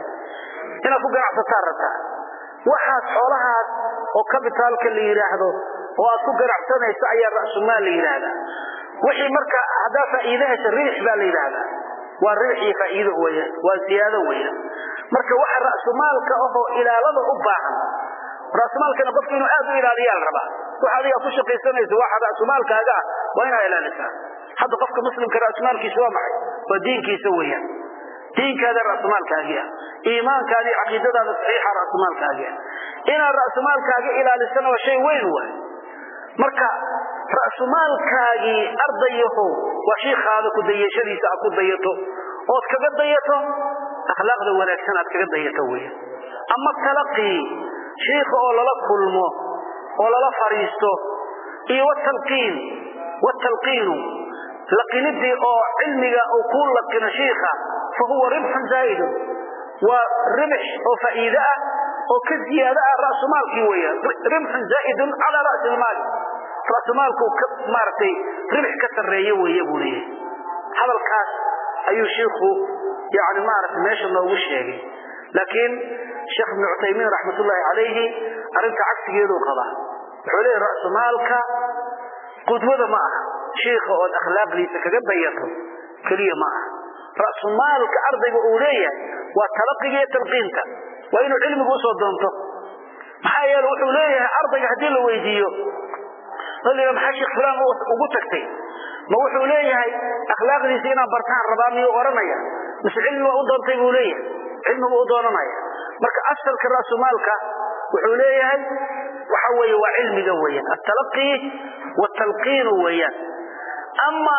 inaad ku ganacsataa rabtaa waxaas xoolahaas oo kabitaalka la yidhaahdo oo aad ku ganacsanayso ayaa rasumaal la yidhaahdaa wixii marka haddaa faa'iide hesha ribix baa la yidhaahdaa waa ribix iyo faa'iido weeyaan waa ziyaado weeyaan marka waxa ra'sumaalka ahoo ilaalada u baahan ra'sumaalkana qofku inuu aad u ilaaliyaa la rabaa waxa adiga ku shaqaysanayso waxa ra'sumaalkaaga ah waa inaa ilaalisaa. Hadda qofka muslimka ra'sumaalkiisa waa maxay? Waa diinkiisa weeyaan diinkaada ra'sumaalkaagii ah. Iimaankaadii caqiidadaada saxiixa ra'sumaalkaagii ah. Inaad ra'sumaalkaaga ilaalisana waa shay weyn waay. Marka ra'sumaalkaagii ardayaho waa shiikaada ku dayashadiisa aad ku dayato. Ood kaga dayato akhlaaqda wanaagsan aad kaga dayato weya ama talaqii shiika oo lala kulmo oo lala fariisto iyo wtalqiin wtalqiinu laqinidii oo cilmiga uu kuu laqino shiika fa huwa ribxun zaa'idun. Waa ribx oo faa'iide ah oo ka ziyaado ah ra'sumaalkii weya ribxun zaa'idun calaa ra'si lmaali ra'sumaalku maaragtay ribx ka sarreeye weeye buu leeyahay. Hadalkaas ayuu shiikhu yani maaragtay meesha noogu sheegay. Laakiin sheekh ibnu cuthaymiin raxmatullaahi calayhi arrinta cagsigeeduu qabaa wuxuu leeyahy ra'sumaalka qudwada ma aha. Shiika ood akhlaaqdiisa kaga dayato keliya ma aha. Ra'sumaalka ardayga uu leeyahay waa talaqiga iyo talqiinta. Waa inuu cilmigu u soo doonto. Maxaa yeele wuxuu leeyahay ardayga haddii la weydiiyo l maxaa sheekh fulaan ugu tagtay. Ma wuxuu leeyahay akhlaaqdiisa inaan bartaan rabaa miyuu odhanaya? Mise cilmi waa u doontay buu leeyahay? Cilmi buu u doonanaya? Marka asalka ra'sumaalka wuxuu leeyahay waxa weeye waa cilmiga weeyaan. Atalaqii wtalqiinu weeyaan. Ama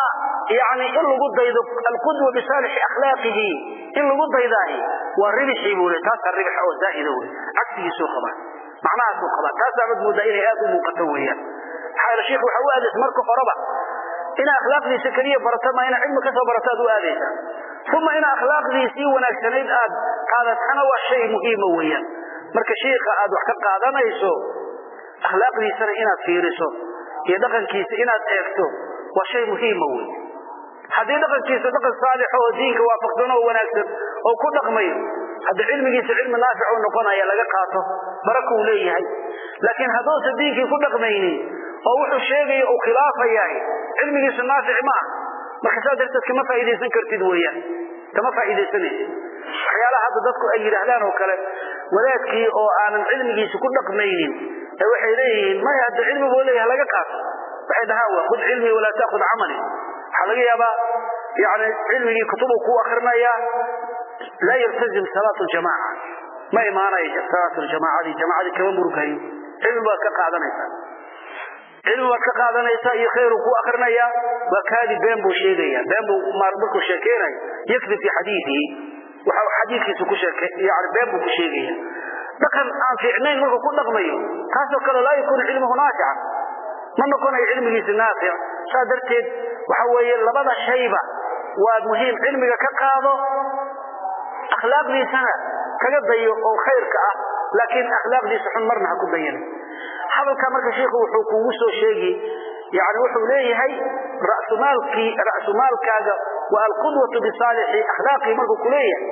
yani in lagu daydo alqudwa bisaalixi akhlaaqihi in lagu daydaahi waa ribxii buu le taasaa ribx oo zaa'ida wey cagsigiisuu qabaa macnahaasuu qabaa taasaabad moodaa inay aad u muuqato weeyaan sheikh waxa u aadaysa marka horeba ina akhlaaqdiisa keliya barata ma ina cilmi ka soo barata aad u aadaysaa uma ina akhlaaqdiisii wanaagsanayd aad qaadatana waa shay muhiima weeyaan. Marka shiika aad wax ka qaadanayso akhlaaqdiisana inaad fiiriso iyo dhaqankiisa inaad eegto waa shay muhiima wey haddii dhaqankiisa dhaqan saalixo oo diinka waafaqsan oo wanaagsan oo ku dhaqmayo hadda cilmigiisa cilmi naafic u noqonaya laga qaato barakuu leeyahay. Laakiin hadduusan diinkii ku dhaqmaynin oo wuxuu sheegayo uu khilaafayahay cilmigiisu naafic ma ah marka saas darteed kama faa'iidaysan kartid weeyaan. Kama faa'iidaysanaysid waxyaalaha hadda dadku ay yidhaahdaan oo kale wadaadkii oo aanan cilmigiisa ku dhaqmaynin ee waxay leeyihiin maya hadda cilmi buu leeyahay laga qaato. Waxay dhahaan waa khud cilmi walaa taakhud camali. Waxaa laga yaabaa yani cilmigii kutubuu kuu akrinayaa laa yaltazim salaatu ljamaaca. Ma imaanayo salaatu ljamaacadii jamaacadii kama murugayo cilmi baad ka qaadanaysaa cilmi baad ka qaadanaysaa iyo khayruu kuu akrinayaa waa kaadi been buu sheegaya. Been buu markuu sheekeynayo yakdib fi xadiidihi waxa xadiidkiisa ku sheeke yani been buu ku sheegaya. Dhaqan aan fiicnayn markuu ku dhaqmayo taasoo kale laa yakuunu cilmuhu naafica. Ma noqonayo cilmigiisa naafic. Saa darteed waxa weeye labada shayba waa muhiim cilmiga ka qaado akhlaaqdiisana kaga dayo oo khayrka ah laakiin akhlaaqdiisa xun marna ha ku dayan hadalkaa marka shiikhu wuxuu kuugu soo sheegi yani wuxuu leeyahay rasumaalkii ra'sumaalkaaga waa alqudwatu bisaalixi akhlaaqii markuu ku leeyahay.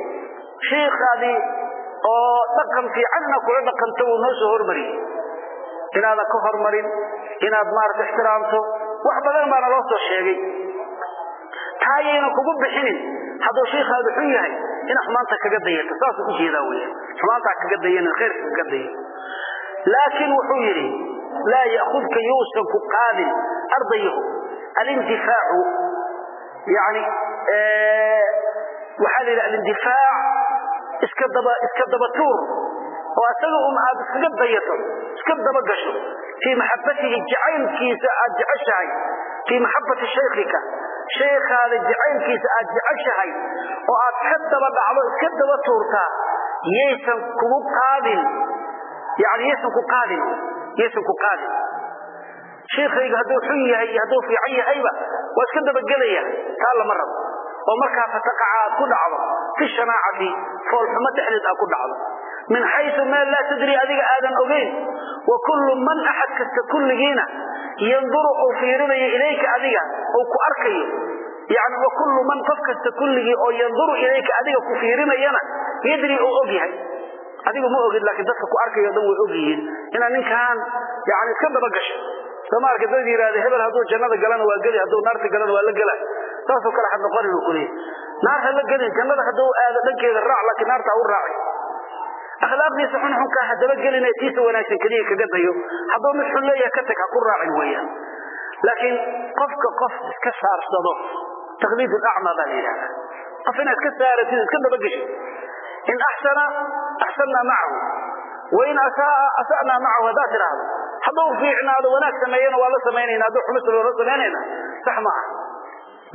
Shiikaadii oo dhaqan fiicanna kula dhaqanto wuu noo soo hormariyey. Inaadan ka hormarin inaad maarata ixtiraamto wax badan baana loo soo sheegay. Taayaynan kugu bixinin hadduu shiikaadu xun yahay ina xumaanta kaga dayato saasuu u jeedaa weya xumaantaa kaga dayanin khayrka kaga dayan laakiin wuxuu yidhi laa ya'khudka yuusan ku qaadin ardayahu alindifaacu yani waxaa la yidhi alindifaac iska daba iska daba tuur oo asaga un aad iskaga dayato iska daba gasho fii maxabatihi jacaylkiisa aad jeceshahay fii maxabati shaykhika shaykhaada jacaylkiisa aad jeceshahay oo aad ka daba dhacdo iska daba tuurtaa yaysan kugu qaadin yaysan ku qaadin shaykhayga hadduu xun yahay iyo hadduu fiican yahayba waa iska dabagelaya taa lama rabo oo markaa fataqaca aad ku dhacdo fi shanaacati foolxumo dhexdeed aad ku dhacdo min xayu meel laa tadri adiga aadan ogeyn wa kullu man axad kasta kulligiina yanduru uu fiirinayo ilayka adiga ou ku arkayo yani wa kullu man qof kasta kulligii oo yanduru ilayka adiga ku fiirinayana yadri uu og yahay adigu ma ogid laakiin dadka ku arkayo dhan way og yihiin inaad ninkaan yani iska daba gasho. Sooma arka dad yidhahda hebel hadduu jannada galana waa geli hadduu naarta galana waa la gela. Saasoo kale ha noqonin uu kuleeyahy naar ha la gelin jannada hadduu aado dhankeeda raac laakiin naarta ha u raaci akhlaaqdiisa xunxunka hadaba gelina tiisa wanaagsan keliya kaga dayo. Hadduu mid xun leeyaha ka tag ha ku raacin weeyaan. Laakiin qofka qof iska saarsado taqliid lacma baa la yidhahdaa qof inaad ka saaratid iska dabageshid in axsana axsannaa macahu wain asaaa asa'naa macahu haddaad tidhaahdo hadduu fiicnaado wanaag sameeyana waa la samaynayna hadduu xumis la samaynayna sax ma ah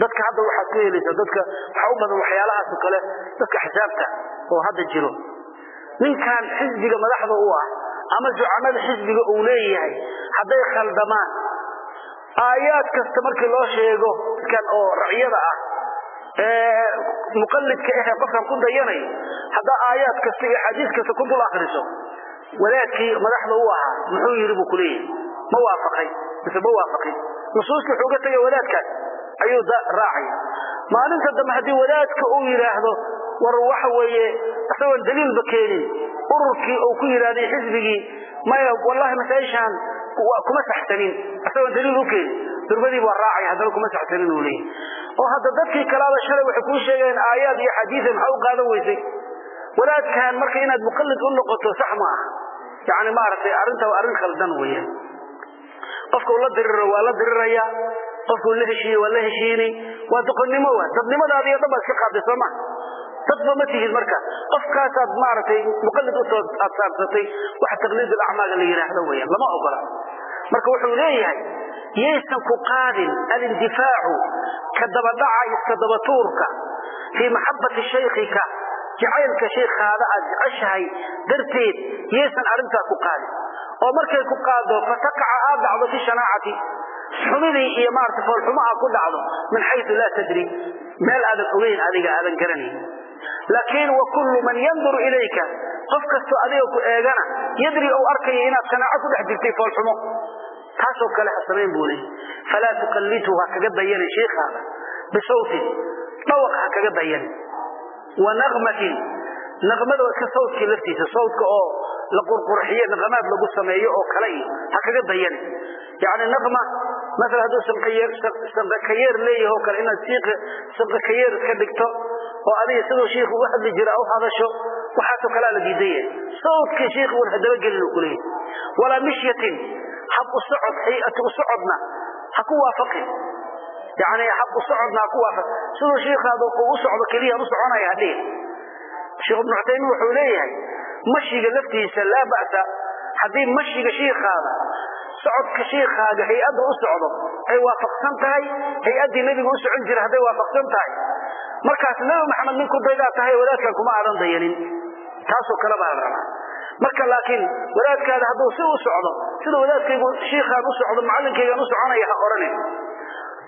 dadka hadda waxaad ku helaysaa dadka waxaa u badan waxyaalahaas kale dadka xisaabta oo hadda jiro ninkan xisbiga madaxda u ah ama zucamada xisbiga uu leeyahay hadday khaldamaan aayaad kasta markii loo sheego kan oo racyada ah muqalidka ahee qofkan ku dayanayo haddaa aayaad kasta iyo xadiis kasta ku dul akriso wadaadkii madaxda u ahaa muxuu yidhi buu kuleeyahay ma waafaqay mise ma waafaqin nusuusta wuxuu ga tegay wadaadkaas ayuu raacaya. Maalinta dambe haddii wadaadka uu yidhaahdo war waxa weeye isagoon daliilba keenin ururkii uu ku yidhahday xisbigii maya wallahi masaaishaan kuma saxsanin isagoon daliil u keenin durbadiibu waa raacaya haddana kuma saxsanin uu leeyahy oo hadda dadkii kalaaba shalay waxay kuu sheegayeen aayaad iyo xadiisa maxaa u qaadan weysay. Wadaadkan marka inaad muqallid u noqoto sax ma aha. Yani maaragtay arrinta waa arrin khaldan weeyaan. Qofka uu la diriro waa la diriraya qofka uu la heshiiye waa la heshiinay. Waa doqonnimo wa dadnimadaada iyo dhan baad iska qaaday soo ma dadba ma tihid marka. Qofkaasaad maaragtay muqallid u soo aad saarsatay waxa taqliid alacmaaga la yidhaahdo weeyaan lama ogola. Marka wuxuu leeyahay yaysan ku qaadin alindifaacu ka dabadhaca iska dabatuurka. Fii maxabati shaykhika jacaylka shaykhaada aad jeceshahay darteed yaysan arrintaa ku qaadin. Oo markay ku qaado fataqaca aad dhacdo fi shanaacati. Xumidii iyo maarata foolxumo aad ku dhacdo min xayu laa tadri. Meel aadan ogeyn adiga aadan garanayn laakiin wa kullu man yanduru ilayka qof kastoo adiga ku eegana yadri ou arkaya inaad shanaaco ku dhex jirtay foolxumo taasoo kale ha samayn buu leeyay falaa tuqallidhu ha kaga dayanin sheikhaada bisawtin dhawaq ha kaga dayanin wa naqmatin naqmada waa iska sawtkii laftiisa sawtka oo la qurqurxiye naqamaad lagu sameeyo oo kale ha kaga dayanin yani naqma maala hadduu sanqakayeer leeyaho kale inaad sanqakayeer ka dhigto oo adiga siduu shiikhu u hadli jira u hadasho waxaasoo kalea la diidaya sawdkii shiikh wan hadabagelin u kuleeyahy walaa mishyatin hab u socod hay'atu u socodna ha ku waafaqin. Yani hab u socodna ha ku waafaq siduu shiikhaadu uu u socdo keliyaan u soconaya hadhihin sheekh ibnu cuthaymiin wuxuu leeyahay mashiga laftiisa laa ba'sa haddii mashiga shiikhaada socodka shiikhaaga hay'adda u socdo ay waafaqsan tahay hay'addii nebiga u socon jira hadday waafaqsan tahay. Markaas nebi maxamed nin ku daydaa tahay wadaadkan kuma aadan dayanin. Taasoo kale baa la rabaa marka laakiin wadaadkaada hadduu si u socdo sida wadaadkaygu shiikhaan u socdo macallinkaygaan u soconaya ha odhanin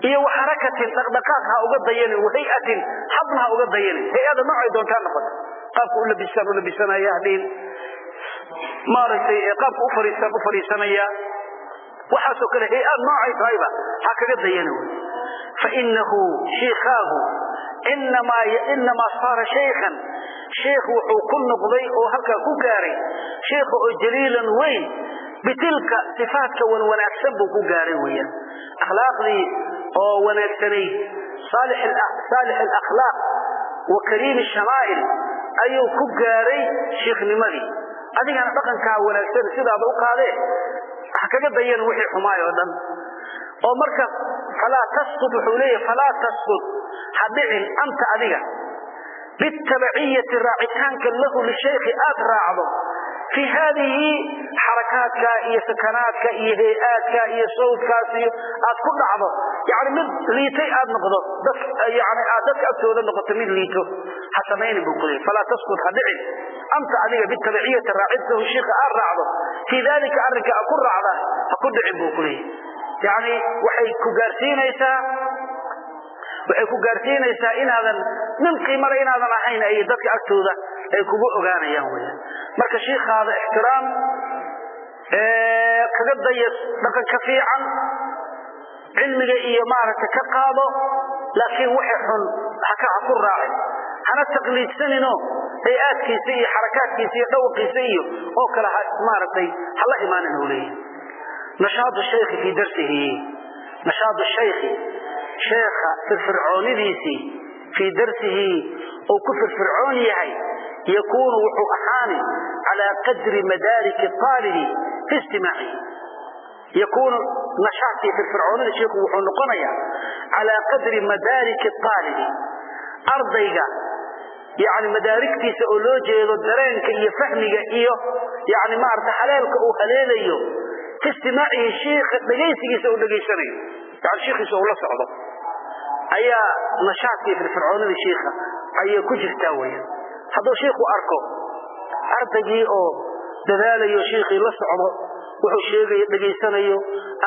iyo waxarakatin dhaqdhaqaaq ha uga dayanin wahay-atin habna ha uga dayanin hay'ada noocay doontaa noqoto. Qaabka u labisaan u labisanaya hadhiin maaragtay qaabka u fariistaan u fariisanaya waxaasoo kale hay'ad noocay tahayba ha kaga dayana fainahu shiikhaagu inamaa saara shaykhan sheikh wuxuu ku noqday oo halkaa ku gaaray sheikha oo jaliilan weyn bitilka sifaatka wan wanaagsan buu ku gaaray weyaan akhlaaqdii oo wanaagsanayd saalix alakhlaaq wa kariim shamaa'il ayuu ku gaaray shiikhnimadii adigana dhaqankaa wanaagsan sidaada u qaadee ha kaga dayan wixii xumaay oo dhan oo marka falaa tasqud wuxuu leeyahay falaa tasqud ha dhicin anta adiga. Bitabaciyati raacitaanka lahu lishaykhi aad raacdo. Fii haadihi xarakaadka iyo sakanaadka iyo hay'aadka iyo sawdkaas iyo aad ku dhacdo. Yani mid liitay aad noqdo yani aad dadka agtooda noqoto mid liito. Ha samaynin buu kuleeyay falaa tasqud ha dhicin anta adiga bitabaciyati raacidtahu shiikha aad raacdo. Fii dalika arrinka aad ku raacda ha ku dhicin buu kuleeyay yani waxay ku gaarsiinaysaa waxay ku gaarsiinaysaa inaadan nin qiimale inaadan ahayn ay dadka agtooda ay kugu ogaanayaan weyaan marka shiikhaada ixtiraam kaga daya dhaqanka fiican cilmiga iyo maaragta ka qaado laakiin wixii xun haka ha ku raacin. Hana taqliidsanino hay'aadkiisa iyo xarakaadkiisa iyo dhawaqiisa iyo oo kale maaragtay hala imaanin u leeyahy nashaadu shaykhi fii darsihi nashaadu shaykhi sheekha firfircoonidiisii fii darsihi uu ku firfircoon yahay yakuunu wuxuu ahaani calaa qadri madaariki aalibi fi istimaacihi yakuunu nashaadkii firfircoonida sheikhu wuxuu noqonayaa calaa qadri madaariki aalibi ardayga yani madaarigtiisa oo loo jeedo dareenka iyo fahmiga iyo yani maarata haleelka uu haleelayo fi istimaacihi shiika dhegaysigiisa uu dhegaysanayo yani shiikhiisa uu la socdo ayaa nashaadkii firfircoonida shiika ayay ku jirtaa weyan hadduu shiiku arko ardaygii oo dadaalayo shiikhii la socdo wuxuu sheegayo dhegaysanayo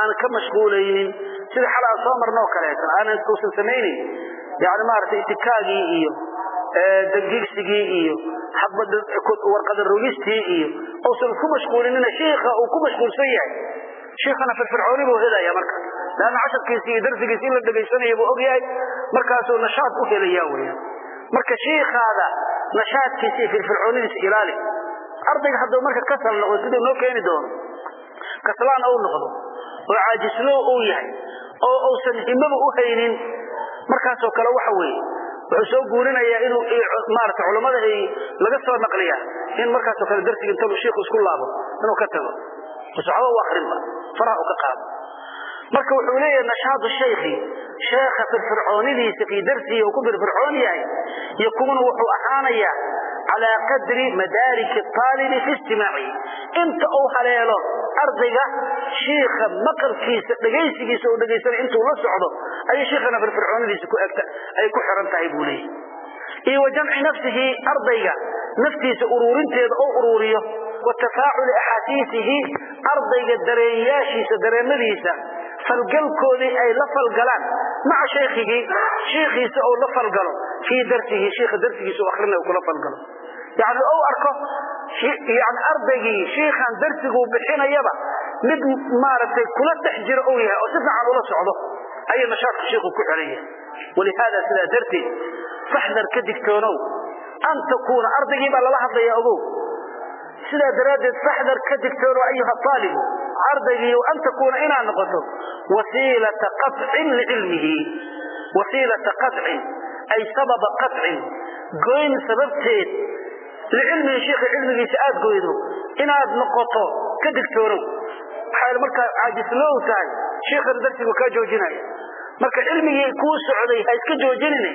aan ka mashquulaynin sida xal aan soo marnoo kaleeto aanan uusan samaynin yani maaragtay itikaagii iyo dangiigsigii iyo warqada rogistii iyo uusan ku mashquulinina shiika uu ku mashquulsan yahay. Shiikhana firfircooni buu helaya marka leanna casharkiisi iyo darsigiisi in la dhegaysanaya buu og yahay markaasuu nashaad u helaya weya marka shiikaada nashaadkiisa iyo firfircoonidiisa ilaali. Ardayga hadduu marka kasal noqdo siduu noo keeni doono kaslaan ou noqdo oo caajislow uu yahay oo uusan himaba u haynin markaasoo kale waxa weeye wuxuu soo guurinayaa inuu maarata culammada ay laga soo naqliya in markaasoo kale darsiga intabu shiiku isku laabo inuu ka tago. Usocdo u akrinba faraha u ka qaado marka wuxuu leeyahay nashaadu shaykhi sheekha firfircoonidiisa fii darsihi uu ku firfircoon yahay yakunu wuxuu ahaanayaa calaa qadri madaariki aalibi fi istimaacihi inta uu haleelo ardayga shiika maqalkiisa dhegaysigiisa uu dhegaysanay intuu la socdo ayay shiikhana firfircoonidiisa ku egta ay ku xiran tahay buu leeyahy iyo wa jamci nafsihi ardayga naftiisa uruurinteeda oo uruuriyo. Wa tafaaculi axaasiisihi ardayga dareenyaashiisa dareemadiisa falgalkoodii ay la falgalaan. Maca shaykhihi shiikhiisa ou la falgalo. Fii darsihi shiikha darsigiisa u akrinay kula falgalo. Yani ou arko yani ardaygii shiikhan darsiguu bixinayaba mid maaragtay kula dhex jiro ou yahay oo si fiican ula socdo ayay nashaadka shiikhu ku xiran yahay walihaada sidaa darteed faxdar ka digtoonow an takuuna ardaygii baa lala hadlaya ogow. Sidaa daraaddeed faxdar ka digtoonow ayuha aalibu ardaygii an takuuna inaad noqoto wasiilata qacin licilmihi. Wasiilata qacin ay sababa qacin goyn sababteed licilmihi shiikha cilmigiisa aad goydo inaad noqoto ka digtoonow. Maxaa markaa caajislow tahay shiikhana darsigu kaa joojinaya marka cilmigii kuu socday ha iska joojinine.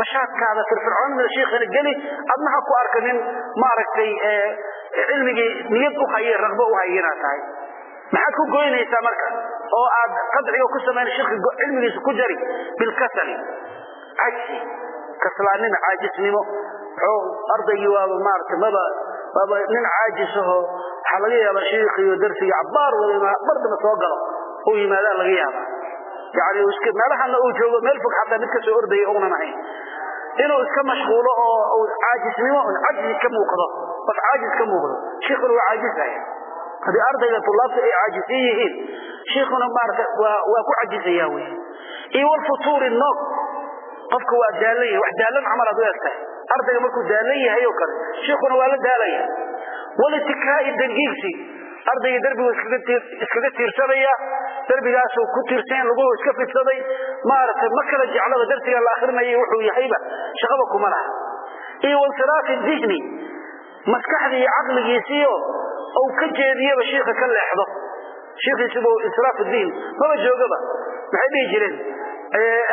Nashaadkaada firfircoonida shiikhana geli adna ha ku arka nin maaragtay cilmigii niyad u haye raqbo u haye inaad tahay maxaad ku goynaysaa marka? Oo aad qadciga ku samayn cilmigiisa ku jari bilkasali cajsi kaslaannimo caajisnimo. Ardaygii waaba maarata maba waaba nin caajisaho waxaa laga yaabaa shiikhiyo darsigii cabbaar wada bardama soo galo uu yimaadaa laga yaabaa. Yani meelahana uu joogo meel fog xataa mid ka soo ordaya unan ahayn. Inuu iska mashquulo oo caajisnimo cajzi ka muuqdo qof caajis ka muuqdo. Shiikhuna waa caajisaya haddii ardayga tulaabta ay caajisan yihiin shiikhuna maarata waa ku cajisaya wy iyo walfutuuri noog qofka waa daalan yahay wax daalan camal aad u eg tahay ardayga markuu daalan yahay oo kale shiikhuna waa la daalaya. Walitikaa'i dangiigsi ardayga derbigu iskaga tiirsanaya derbigaasuu ku tiirsan laguhu iska fidsaday. Maaragtay ma kala jeclaba darsiga la akrinaya wuxuu yahayba shaqaba kuma laha. Iyo wansiraafi dihni maskaxdii iyo caqligiisiio ou ka jeediyaba shiika ka leexdo. Shiikiisibu insiraaf diin maba joogaba. Maxay dhihi jireen?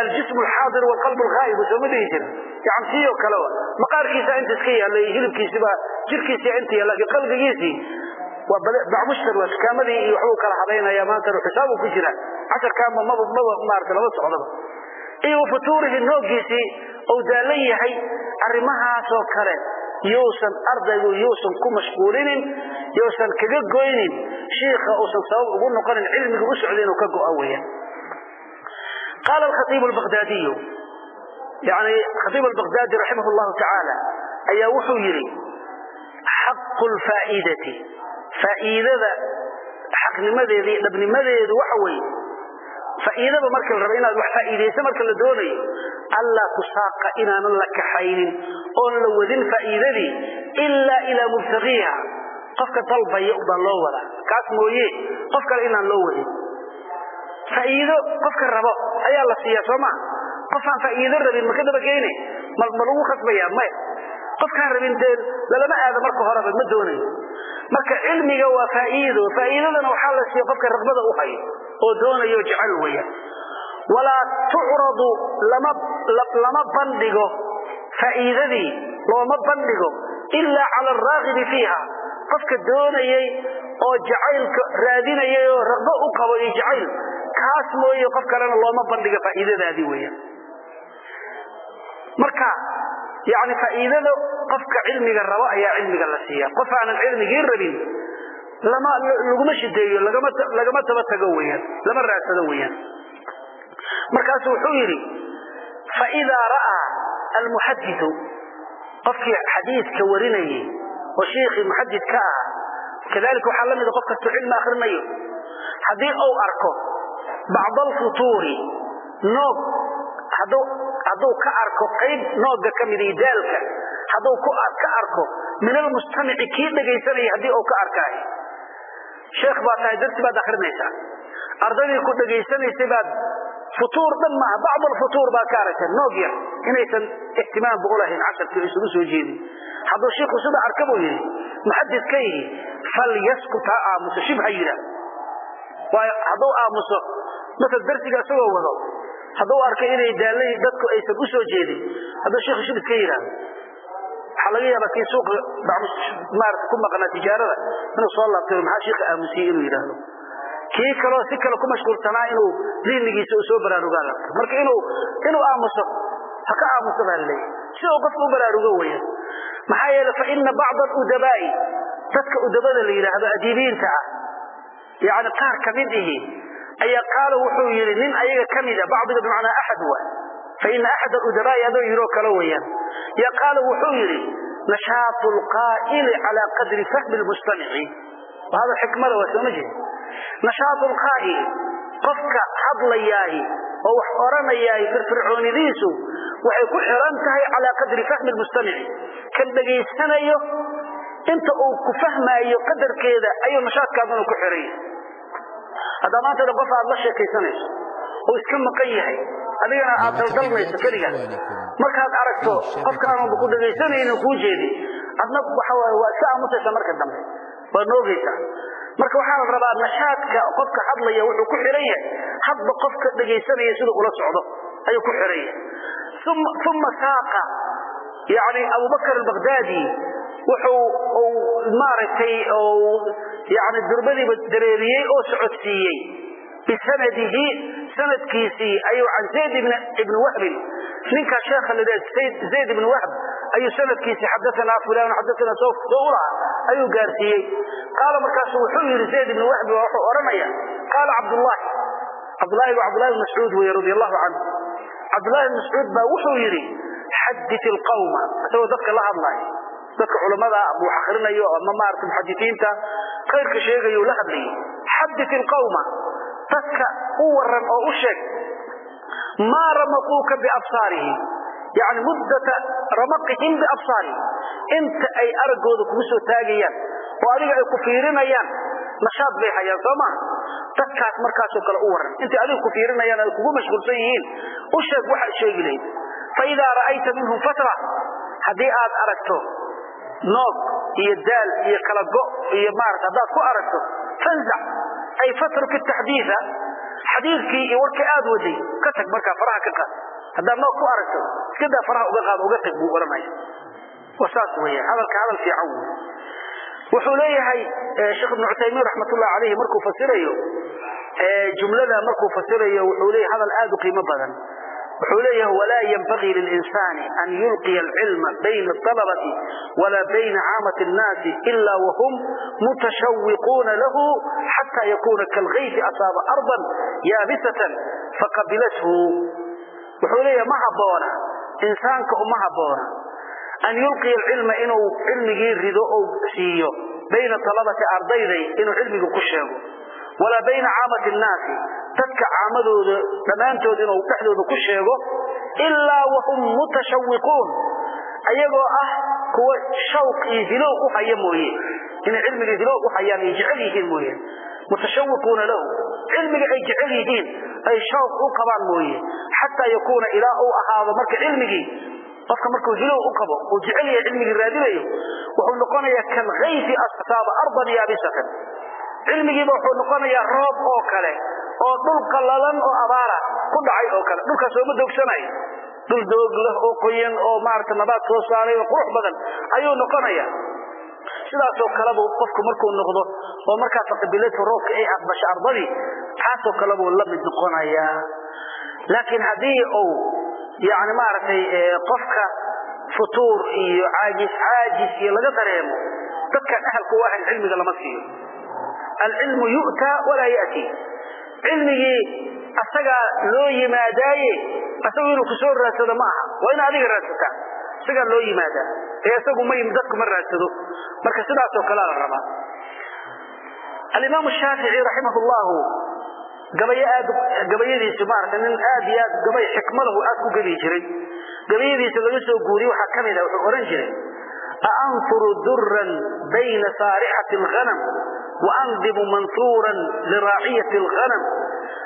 Aljism alxaadir waalqalb alghaayib sooma dhihi jiren gacansiiyo kaleba maqaarkiisa inta iska yaallay hilibkiisiba jirkiisia inta yaalla laakiin qalbigiisii waa bacmushtar waa dukaamadii iyo waxbuu kala habaynaya maanta xisaabu ku jira. Casharkaanba maba maba maarata lama socdaba. Iyo wafutuurihi noogiisii ou daalan yahay arrimahaasoo kale yuusan ardaygu yuusan ku mashquulinin yuusan kaga goynin shiika uusan sabab ugu noqonin cilmiga u socda inuu ka go'a weeyaan. Qaala alkhatiibu albaqdaadiyu yani khatiib albaqdaadi raximah llahu tacaala ayaa wuxuu yidhi xaqu lfaa'idati faa'iidada xaqnimadeeda iyo dhabnimadeedu waxa weeye faa'iidaba marka la rabo inaad wax faa'iidayso marka la doonayo allaa tusaaqa inaanan la kaxaynin oon la wadin faa'iidadii ilaa ilaa mubtagiiha qofka dalbaya baa loo wadaa kaas mooye qof kale inaan loo wadin. Faa'iido qofka rabo ayaa la siiyaa soo maa qofaan faa'iido rabin maka dabageyne ma lagu khasbaya maya qofkaan rabin dee lalama aado marka horeba ma doonayo. Marka cilmiga waa faa'iido faa'iidadana waxaa la siiya qofka raqbada u hayo oo doonayo jecel weya walaa tucradu lama bandhigo faa'iidadii looma bandhigo ilaa cala alraagibi fiiha. Qofka doonayay oo jacaylka raadinayay oo raqbo u qabo iyo jacayl kaas mooye qof kalena looma bandhiga faa'iidadaadii weeyaan. Marka yani faa'iidada qofka cilmiga rabo ayaa cilmiga la siiya. Qof aanan cilmigii rabin laguma shideeyo lagama taba tago weyaan lama raadsado weyaan markaasu wuxuu yidhi faidaa ra'aa almuxadiu qofkii xadiidka warinayay oo shiikhii muxadid ka ah kadalika waxaa la mida qof kastoo cilmi akrinayo haddii uu arko bacd alfutuuri noog hadduu ka arko qayb nooga ka mida iyo daalka hadduu ka arko min almustamici kii dhegaysanaya haddii uu ka arkaayo sheekh baad tahay darsi baad akrinaysaa. Ardaydii ku dhegaysanaysay baad futuur dhan maaha bacd alfutuur baad ka aragta noog yar inaysan ihtimaamba u lahayn casharkii isugu soo jeedin. Hadduu shiiku sida arka buu yidhi muxadid ka yihi falyaskut ha aamuso shib ha yidha. Waayo hadduu aamuso masal darsiga isagoo wado hadduu arkay inay daallay dadku aysan u soo jeedin hadduu shiikhu shib iska yidhaahdo waxaa laga yaabaa kii suuqa maarata ku maqnaa tijaarada. Inuu soo laabtay maxaa shiika aamusiyey inuu yidhaahdo? Kii kaloo si kale ku mashquulsanaa inuu diinigiisa uu soo baraarugaa labta marka inuu aamuso ha ka aamuso baa laleeyahy si uu qofka u baraarugo weeyaan maxaa yeele fa ina bacda aludabaa'i dadka udabada la yidhaahdo adiibiinta ah yani qaar ka mid ihi ayaa qaala wuxuu yidhi nin ayaga ka mida bacdiga bimacnaa axad wa faina axad aludabaa'i adoo yidhoo kale weeyaan. Ya qaala wuxuu yidhi nashaatu lqaa'ili calaa qadri fahmi lmustamici hada xikmada waa sooma jeed nashaatu lqaa'ili qofka hadlayaahi oo wax oranayaahi firfircoonidiisu waxay ku xiran tahay calaa qadri fahmi lmustamici kan dhegaysanayo inta uu ku fahmaayo qadarkeeda ayuu nashaadkaaduna ku xiran yahay haddaa maanta qof aad la sheekaysanayso oo iska maqan yahay adigana aad daldalmayso keliga. markaad aragto qofka aanba ku dhegaysanaynin kuu jeedin adna waxawaay waa iska aamusaysa marka dambe. Waad noogaysaa marka waxaa la rabaa nashaadka qofka hadlaya wuxuu ku xiran yahay. Hadba qofka dhegaysanaya siduu ula socdo ayuu ku xiran yahay. Uma saaqa. Yani abubakr albakdaadi wuxuu maaragtay yani durbadiiba dareeriyey oo socodsiiyey bisanadihi sanadkiisii ayuu can zayd ibni wahbin ninkaa sheekha la zayd ibni wahb ayuu sanadkiisii xadaanaa fulan xadaanaa soo ulaha ayuu gaarsiiyey qaala markaasu wuxuu yidhi zayd ibni wahbi waa wuxuu odhanaya qaala cabdullaahi cabdulahi waa cabdullahi bn mascuud wey radi allahu canhu cabdullahi bn mascuud baa wuxuu yidhi xadit ilqawma isagoo dadka la hadlaayo dadka culammada buu akrinayo ama maarata muxadisiinta khayrka sheegayo la hadlayay xadit ilqawma dadka u waran oo u sheeg maa ramaquuka biabsaarihim yani muddata ramaqihim biabsaarihim inta ay araggooda kugu soo taagayaan oo adiga ay ku fiirinayaan nashaad bay hayaan soo maa dadkaas markaasoo kale u waran intay adiga ku fiirinayaan ay kugu mashquulsan yihiin u sheeg waxaad sheegi lahayd. Faidaa ra'ayta minhum fatra haddii aad aragto noog iyo daal iyo kala go iyo maarata haddaad ku aragto fanzac ay fatruki taxdiida xadiidkii iyo warkii aad waday ka tag markaa faraha ka qaad. Haddaad noog ku aragto iskadaa faraha uga qaad uga tag buu odhanaya wa saas weya hadalka hadal fiican wey wuxuu leeyahay sheekh ibnu cuthaymiin raxmatullah calayhi markuu fasirayo jumlada markuu fasirayo wuxuu leeyahay hadal aad u qiimo badan wuxuu leeyahay walaa ynbagii lilinsaani an yulqiya alcilma bayna alabati walaa bayna caamati annaasi ila wahum mutashawiquuna lahu xataa yakuuna kalkayfi asaaba ardan yaabisatan faqabilathu. Wuxuu leeyahay ma habboona insaanka uma habboona an yulqiya alcilma inuu cilmigii rido ou siiyo bayna alabati ardayday inuu cilmiga ku sheego. Walaa bayna caamati annaasi dadka caamadooda dhammaantood inuu dhexdooda ku sheego ilaa wahum mutashawiquun ayagoo ah kuwa shawq iyo hilow u haya mooye. Inay cilmiga hilow u hayaan ay jecel yihiin mooye. Mutashawiquuna lahu. Cilmiga ay jecel yihiin ay shawq u qabaan mooye. Xataa yakuuna ilaa uu ahaado marka cilmigii qofka markuu hilow u qabo uu jecel yahay cilmigii raadinayo wuxuu noqonayaa kalkayfi asaaba ardan yaabisatan. Cilmigiiba wuxuu noqonayaa roob oo kale oo dhul qallalan oo abaara ku dhacay oo kale. Dhulkaas sooma doogsanayo dhul doog leh oo qoyan oo maarata nabaad soo saaray oo qurux badan ayuu noqonaya. Sidaasoo kalebuu qofku markuu noqdo oo markaa faqabilatu roobka ay aqbasho ardadii taasoo kale buu la mid noqonayaa laakiin haddii uu yani maaragtay qofka futuur iyo caajis caajis iyo laga dareemo dadkan ahalku u ahan cilmiga lama siiyo. Alcilmu yu'taa walaa ya'tii cilmigii asagaa loo yimaadaaye asagu inuu ku soo raadsado ma aha. Waa ina adiga raadsataa. Isagaa loo yimaadaa. Ee isagu dadku ma raadsado. Marka sidaasoo kalea la rabaa. Alimaam shaafici raximah llahu gabayadiisu maarata nin aad iyo aad gabay xikmalahu aad ku gebi jiray. Gabayadiisa laga soo guuriyey waxaa ka mid ah wuxuu ohan jiray aanfuru duran bayna saarixati وأنجب منصورا لراعية الغنم.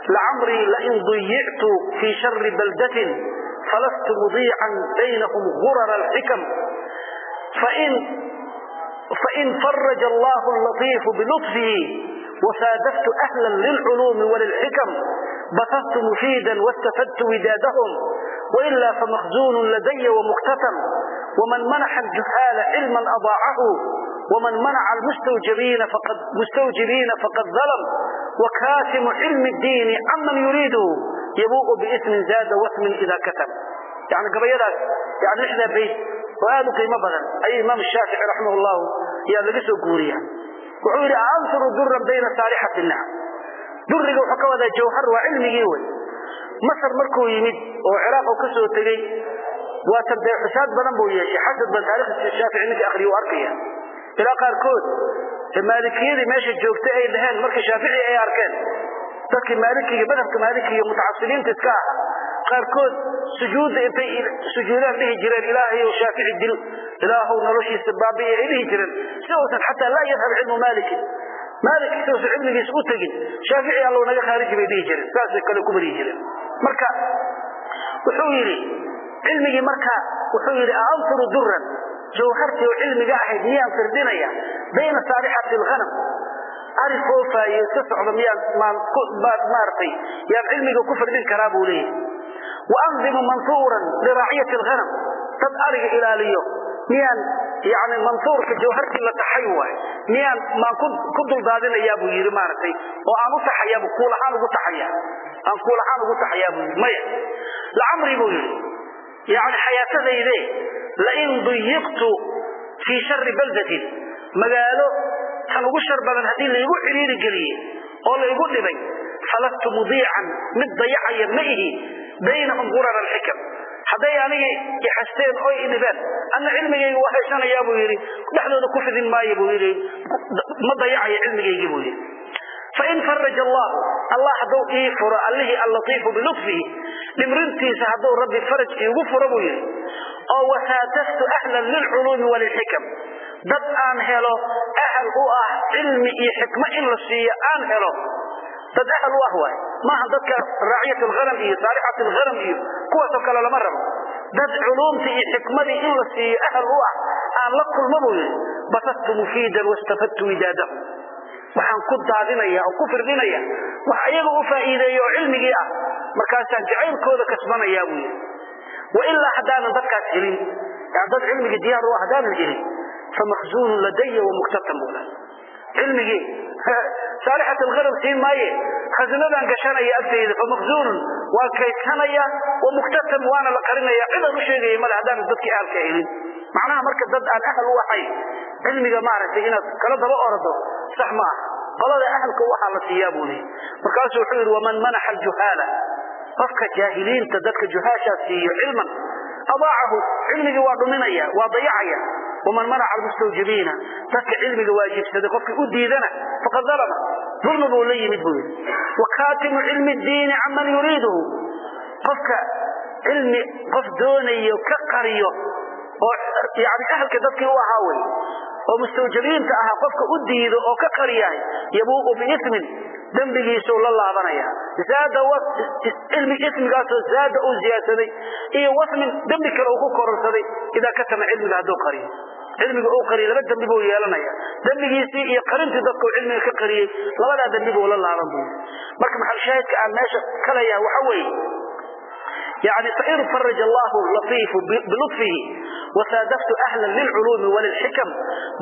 لعمري لئن ضيعت في شر بلدة فلست مضيعا بينهم غرر الحكم. فإن فإن فرج الله اللطيف بلطفه وسادفت أهلا للعلوم وللحكم بثثت مفيدا واستفدت ودادهم. وإلا فمخزون لدي ومختتم ومن منح الجهال علما أضاعه. ومن منع المستوجبين فقد, مستوجبين فقد ظلم وكاتم علم الدين عمن يريده يبوء باسم زاد واسم إذا كتب يعني قبيلات يعني إحدى بيت وهذا قيمة بدن أي إمام الشافعي رحمه الله يا لقسوا قوريا wuxuu yidhi aansuru duran bayna saalixati nacam duriga wuxuu ka wadaa jawhar waa cilmigii wey masar markuu yimid oo ciraaq uu ka soo tegey waa tabdee xusaad badan ilaa qaarkood maalikiyadii meesha joogtay ay dhaheen markii shaafici ay arkeen dadkii maalikiga madhabka maalikiga mutacasiliinta iska aha qaarkood sujuudda intay sujuudaan dhihi jireen ilaahayow shaafici dil ilaahow noloshiisa baabi'i ay dhihi jireen. Si uusan xataa laa yadhab cilmu maaliki maalik si uusan cilmigiisa u tegin shaafici allow naga khaariji bay dhihi jireen saasay kale ku bariyi jireen. Marka wuxuu yidhi cilmigii marka wuxuu yidhi aanfuru duran jawhartii oo cilmiga ahayd miyaan firdinaya? Bayna saalixati alghanam. Ari foofaayo iska socda miyaan maaragtay yaan cilmiga ku firdhin karaa buu leeyahy waandimu mansuuran liraaciyati alghanam. Dad ariga ilaaliyo. Miyaan yani mansuurka jawhartii la taxay waay. Miyaan maan ku duldaadinayaa buu yidhi maaragtay oo aan u taxayaa kuul ahaan ugu taxaya aan kuul ahaan ugu taxayaa buu yidhi. Maya. Lacamri buu yidhi yani xayaatadayde lain duyiqtu fii shari baldatin. Magaalo tan ugu shar badan haddii laygu cidhiiri geliyey oo laygu dhibay falastu mudiican mid dayacaya ma ihi baynahum gurar alxikam. Hadday anigi ixasteen oy idhibeen anna cilmigayga waa haysanayaa buu yidhi dhexdooda ku fidin maayo buu yidhi ma dayacayo cilmigaygii buu yidhi fain faraja allah allah hadduu ii furo allihii allatiifu bilutfihi dhimrintiisa hadduu rabbi faraj iigu furo buu yidhi oo wasaataftu ahlan lilculuumi walilxikam dad aan helo ahal u ah cilmi iyo xikmo in la siiyo aan helo dad ahal u ah waay maaha dadka raaciyat alghanam iyo saalixat alghanam iyo kuwaasoo kale lama rabo dad culuumtii iyo xikmadii in la siiyo ahal u ah aan la kulmo buu yidhi basastu mufiidan wastafadtu widaadahu waxaan ku daadinaya oo ku firdhinaya. Wax ayaga u faa'iideeya oo cilmigii ah. Markaasaan jacaylkooda kasbanaya buu yidhi. Wailaa haddaanan dadkaas helin. Dad cilmigii diyaar u ah haddaanan helin. Famakzuunun ladaya wamuktatam buu lahay cilmigii saalixat alghanam siin maaye. Khasinadaan gashanaya agtayda famakzuunun waan kaydsanaya wamuktatam waana la qarinaya. Cidaan u sheegaya male haddaanan dadkii ahalka helin. Macnaha marka dad aan ahal u ahayn cilmiga maaragtay inaad kala daba orado sax ma aha. Qolada ahalka waxaa la siiyaa buu leeyay markaasuu wuxuu yidhi waman manaxa aljuhaala? Qofka jaahiliinta dadka juhaashaa siiyo cilman adaacahu cilmigii waa dhuminaya waa dayacaya. Waman manaca almustawjibiina dadka cilmiga waajibsaday qofkii u diidana faqad dalama. Dulmi buu la yimid buu yidhi. Wakaatimu cilmi diini caman yuriiduhu. Qofka cilmi qof doonayo ka qariyo oo yani ahalka dadkii u ahaa wey oo mustawjabiinta ahaa qofka u diido oo ka qariyahay yabuu'u biismin dembigiisuu la laabanaya. Zaada cilmi ismigaasoo zaada uu ziyaadsaday iyo wasmin dembi kale uu ku kororsaday idaa katama cilmiga hadduu qariyo. Cilmiga uu qariyo laba dembi buu yeelanaya. Dembigiisii iyo qarintii dadkuu cilmiga ka qariyey labadaa dembi buu la laaban buu. Marka maxal shaahidka aan meesha ka leeyahay waxa weeye يعني فإن فرج الله اللطيف بلطفه وسادفت أهلا للعلوم وللحكم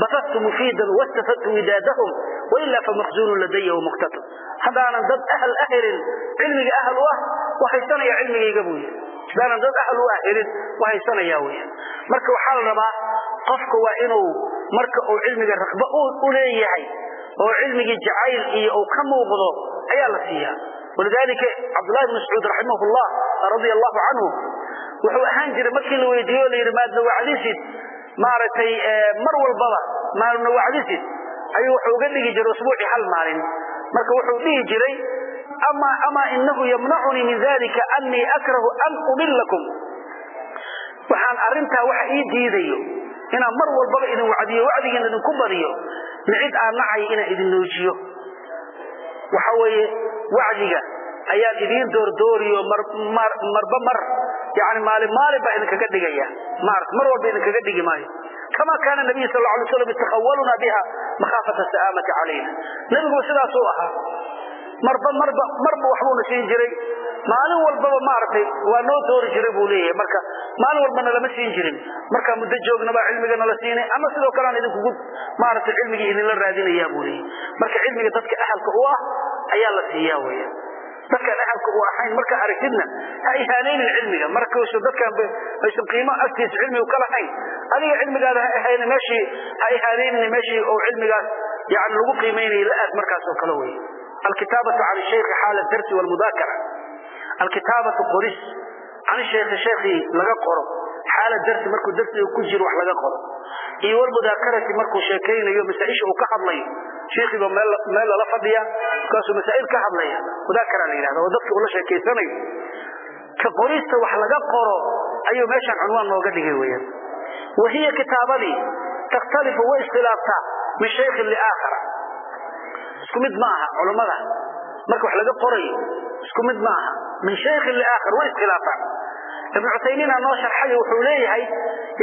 بثثت مفيدا واستفدت ودادهم وإلا فمخزون لدي ومكتتب هذا أنا ضد أهل أهل علمي أهل واه وحيثنا يا علمي يقبوي هذا أنا ضد أهل أهل وحيثنا يا ويا مركا وحال ربا قفك وإنه مركا أو علمي الرقبة أوليه أو علمي جعيل إيه أو كم وغضو أيا فيها ولذلك عبد الله بن مسعود رحمه الله رضي الله عنه wuxuu ahaan jiray markii la weydiiyo la yiri maadna wacdisid maaratay mar walbaba maadna wacdisid ayuu wuxuu uga dhigi jiray usbuuci hal maalin marka wuxuu dhihi jiray ama ama innahu yamna'uni min dhalika anni akrahu an umillakum waxaan arintaa waxa ii diidayo inaan mar walbaba idin wacdiyo wacdigiina idinku badiyo micid aan nacay inaan idin noojiyo waxa weeye wacdiga ayaan idiin doordooriyo marba mar. Yani maalin maalin idinkaga dhigaya. Maart mar walba idinkaga dhigi maayo. Kama kaana nabiy sal alay slam yatakhawaluna biha makhaafata sa'aamati calayna. Nebiguba sidaasuu ahaa marba marba marba waxbuuna siin jiray. Maalin walbaba maaragtay waa noo doori jiray buu leeyahay. Marka maalin walbana lama siin jirin. Markaa muddo joognaba cilmiga nala siinay ama sidoo kale aan idinkugu maaragtay cilmigii idinla raadinayaa buu leeyahay. Marka cilmiga dadka ahalka u ah ayaa la siiyaa weya dadkaan ahalka u ahayn markaa aragtidna ha ihaanaynin cilmiga. Markausa dadkaan aysan qiimo agtiisa cilmigu ka lahayn. Adiga cilmigaada ha ahayn meeshii ha ihaanaynin meeshii oo cilmigaas yani lagu qiimaynaya la aad markaas oo kale wey alkitaabatu can shaykhi xaala darsi walmudaakara alkitaabatu qoris can shaykhi shaykhii laga qoro xaala darsi markuu darsiga ku jiro wax laga qoro iyo walmudaakarati markuu sheekaynayo masaa-isha uu ka hadlayo sheekhiiba meel lala fadhiya markaasuu masaa'il ka hadlaya mudaakara la yidhahda oo dadka ula sheekaysanayo ka qorista wax laga qoro ayuu meeshaan cunwaan nooga dhigay weeyaan wa hiya kitaabadii takhtalifu way iskhilaaftaa min shaykhin liaakhara isku mid ma aha culummada marka wax laga qorayo isku mid ma aha min shaykhin liaakhar way iskhilaafaan ibn cutaymiina noo sharxayo wuxuu leeyahay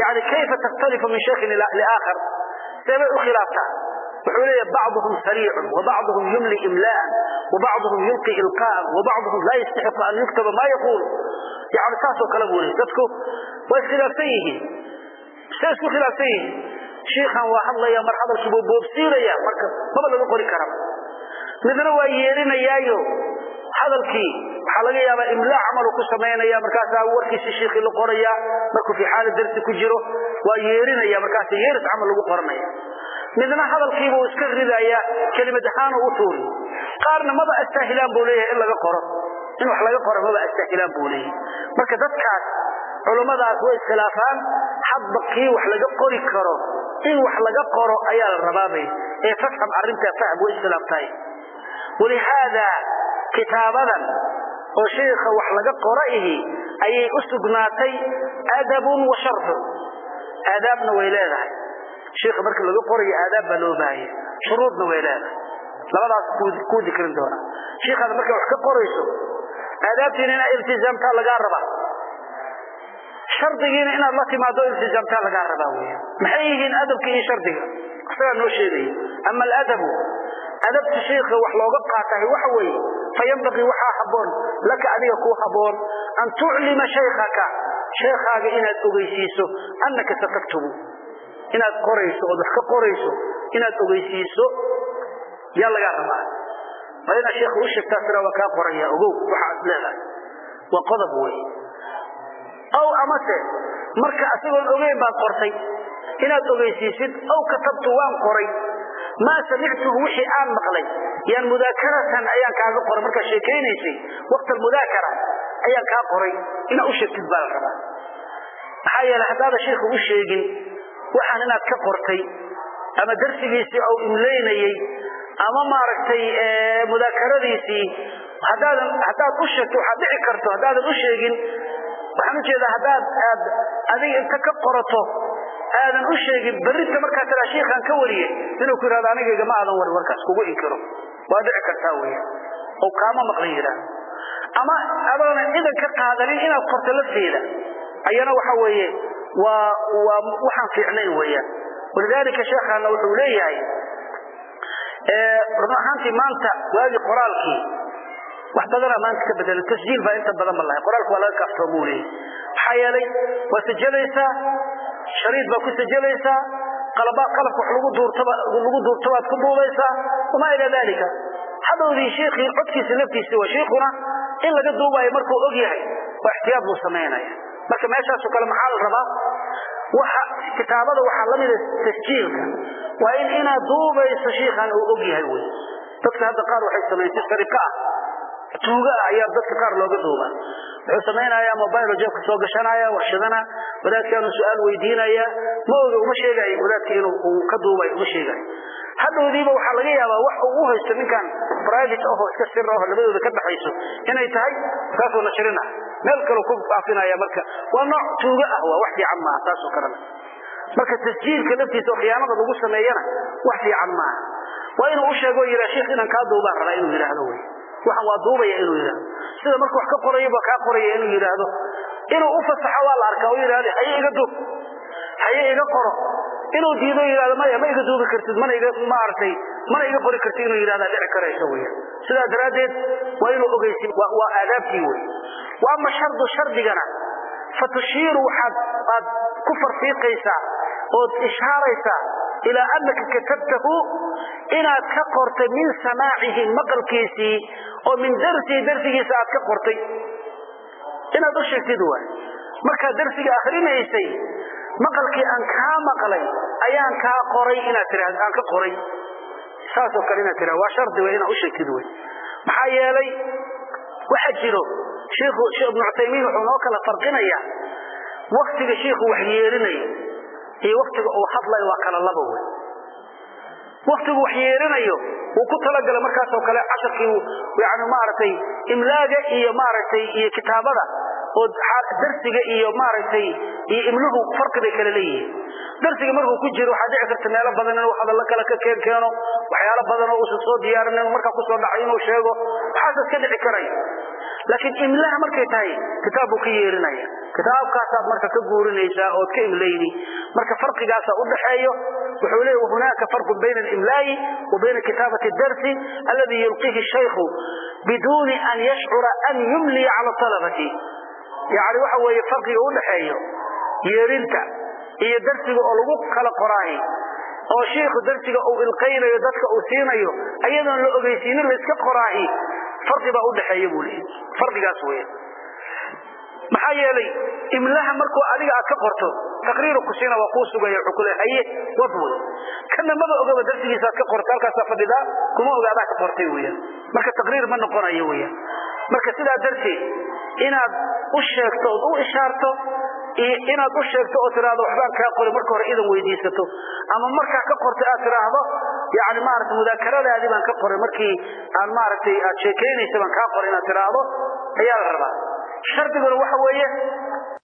yani kayfa takhtalifu min shaykhin liaakhar seebay u khilaaftaa. Wuxuu leeyahay bacduhum sariicun wabacduhum yumli imlaa'an wabacduhum yulqi ilqaa'an wabacduhum laa yastaxiqu an yuktaba maa yaquul. Yani saasoo kale buu leeyay dadku waa iskhilaafsan yihiin. Say isku khilaafsan yihiin. Shiikhan waa hadlaya mar hadalkiibuu boobsiinaya marka maba laga qori karaba midna waa yeerinayaayo hadalkii waxaa laga yaabaa imlaa camalu ku samaynaya markaasaa warkiisi shiikhii la qoraya markuu fii xaali darsi ku jiro waa yeerinaya markaas yeeris camal lagu qoranaya. Midna hadalkiibuu iska ridaya kelimad ahaan u tuuri. Qaarna maba astaahilaan buu leeyahay in laga qoro. In wax laga qoro maba astaahilaan buu leeyahay. Marka dadkaas culummadaas way iskhilaafaan hadba kii wax laga qori karo in wax laga qoro ayaa la rabaabay ee fafham arrintaa fahm way iskhilaaftahay walihaada kitaabadan oo sheikha wax laga qora ihi ayay u sugnaatay adabun wa sharfun aadaabna way leedahay sheikha marka laga qorayo aadaab baa loo baahaya shuruudna way leedahay labadaas kuu dikrin doona sheikhaada markaa wax ka qorayso aadaabtiina inaad iltizaamtaa lagaa rabaa shardigiina inaad la timaado iltizaamtaa lagaa rabaa weya maxay yihiin adabka iyo shardiga isagaa noo sheegaya ama aladabu adabta sheikha wax looga qaatahay waxa weeye fayanbaqii waxaa habboon laka adiga kuu habboon an tuclima shaykhaka sheekhaaga inaad ogeysiiso annaka sataktubu inaad qorayso ood wax ka qorayso inaad ogeysiiso yaa lagaa rabaa. Waa inaad sheekha u sheegtaa sira waa kaa qoraya ogow waxaad leedahay. Waa qodob wey aw amase marka asigoon ogeyn baad qortay. Inaad ogeysiisid aw katabtu waan qoray maa samictuhu wixii aan maqlay. Yaan mudaakaratan ayaan kaaga qoray. Markaad sheekaynaysay waqt almudaakara ayaan kaa qoray. Inaad u sheegtid baa la rabaa. Maxaa yeele haddaada sheikha u sheegin waxaan inaad ka qortay ama darsigiisii ou imlaynayey ama maaragtay mudaakaradiisii haddaadan haddaad u sheegto waxaad dhici karto haddaadan u sheegin waxaan u jeedaa haddaad aad adiga inta ka qorato aadan u sheegin berrinta markaa tiraa shiikhaan ka wariyey inuu ku yidhahdo anigayga ma aadan warin warkaas kugu inkiro waa dhici kartaa weya oo kaama maqlan yidhaah ama adoonan idan ka qaadanin inaad qorto lafteeda ayana waxa weeye waa waa waxaan fiicnayn weeyaan. Walidaalika sheekhaana wuxuu leeyahay run ahaantii maanta waagii qoraalkii wax badanaa maanta ka bedelo tasjiil baa inta badan ba lahay. Qoraalku waa laga kaaftoomu leeyahy maxaa yeelay waa sajalaysaa shariid baa ku sajalaysaa qalabka lagu duurto baad ku duubaysaa wamaa ilaa dalika hadhowdii sheekhii codkiisa laftiisa waa sheikhuna in laga duubaayo markuu og yahay waa ixtiyaad buu samaynaya marka meeshaasoo kale maxaa la rabaa? Kitaabada waxaa la mida tasjiilka. Waa in inaad duubayso shiikhan uu og yahay wey dadka hadda qaar waxay samaysay sariqa ah. Tuuga ah ayaa dadka qaar looga duuba wuxuu samaynayaa mobile jeebka soo gashanaya warshadana wadaadkaanu su'aal weydiinaya. Ma oga uma sheegayo wadaadka inuu ka duubayo uma sheegayo hadhowdiiba waxaa laga yaabaa wax uu u haysto ninkan private ahoo iska sir aho labadooda ka dhaxayso inay tahay saasoo nashrina. Meel kaleu ku faafinaya marka. Waa nooc tuuga ah waa wax fiican maaha taasoo kalena marka tasjiilka laftiisa oo khiyaanada lagu sameeyana wax fiican maaha. Waa inuu u sheego yidha sheikh inaan kaa duubaan rabaa inuu yidhaahdo wey waxaan waa duubaya inuu yidhaahdo. Sida marka wax ka qorayaba kaa qoraya inuu yidhaahdo. Inuu u fasaxo waa la arkaa oo yidhahdo haye iga duub. Haye iga qoro. Inuu diido yidhahdo maya ma iga duubi kartid mana iga maaragtay mana iga qori kartid inuu yidhahda dhici karaysa wey sidaa daraaddeed waa inuu ogeysi waa aadaabtii wey wa ama shardu shardigana fatushiiru waxaad aad ku farfiiqaysaa ood ishaaraysaa ilaa anaka katabtahu inaad ka qortay min samaacihi maqalkiisii oo min darsihi darsigiisa aad ka qortay. Inaad u sheegtid waay. Markaad darsiga akrinaysay maqalkii aan kaa maqlay ayaan kaa qoray inaad tiraahdo aan ka qoray. Saasoo kale inaad tirahdo waa shardi wey inaad u sheegtid wey maxaa yeelay waxaa jiro shiikhu sheekh ibnu cuthaymiin wuxuu noo kala farqinayaa waktiga shiikhu wax yeelinayo iyo waktiga uu hadlayo waa kala laba wey waktigu wax yeelinayo wuu ku talagala markaasoo kale casharkii yani maaragtay imlaaga iyo maaragtay iyo kitaabada oo darsiga iyo maaragtay iyo imluhu farqi bay kala leeyihiin. Darsiga markuu ku jiro waxaa dhici karta meelo badan inuu hadallo kale ka keen keeno waxyaalo badan oo uusan soo diyaarin inuu markaa ku soo dhacay inuu sheego waxaasaas ka dhici karaya laakiin imlaha markay tahay kitaab buu ka yeerinaya kitaabkaasaad marka ka guurinaysaa ood ka imlayni marka farqigaasa u dhaxeeyo wuxuu leeya hunaaka farqun bayna alimlaa'i wa bayna kitaabati darsi alladii yulqihi shaykhu biduuni an yashcura an yumliya cala talabati. Yani waxa weeye farqiga u dhaxeeyo yeerinta iyo darsiga oo lagu kala qoraayo oo shiikhu darsiga uu ilqaynayo dadka uu siinayo ayadoon la ogeysiinin layska qoraahi farqi baa u dhaxeeya buu leeyahy farqigaas weeye maxaa yeelay imlaha markuu adiga aad ka qorto taqriiru ku siina waa kuu sugaya wuxuu ku leeyahay haye wad wey kana maba ogaba darsigiisa aad ka qorto halkaasaa fadhidaa kuma ogaadaa ka qortay weeyaan marka taqriir ma noqonayo weeyaan marka sidaa darteed inaad u sheegto ood u ishaarto inaad u sheegto oo tiraahdo waxbaan kaa qori marka hore idan weydiisato. Ama markaa ka qortay aad tiraahdo yani maarata mudaakaradaadii baan ka qoray markii aan maaragtay aad sheekaynaysa baan kaa qoray inaad tiraahdo ayaa la rabaa. Shardiguna waxa weeye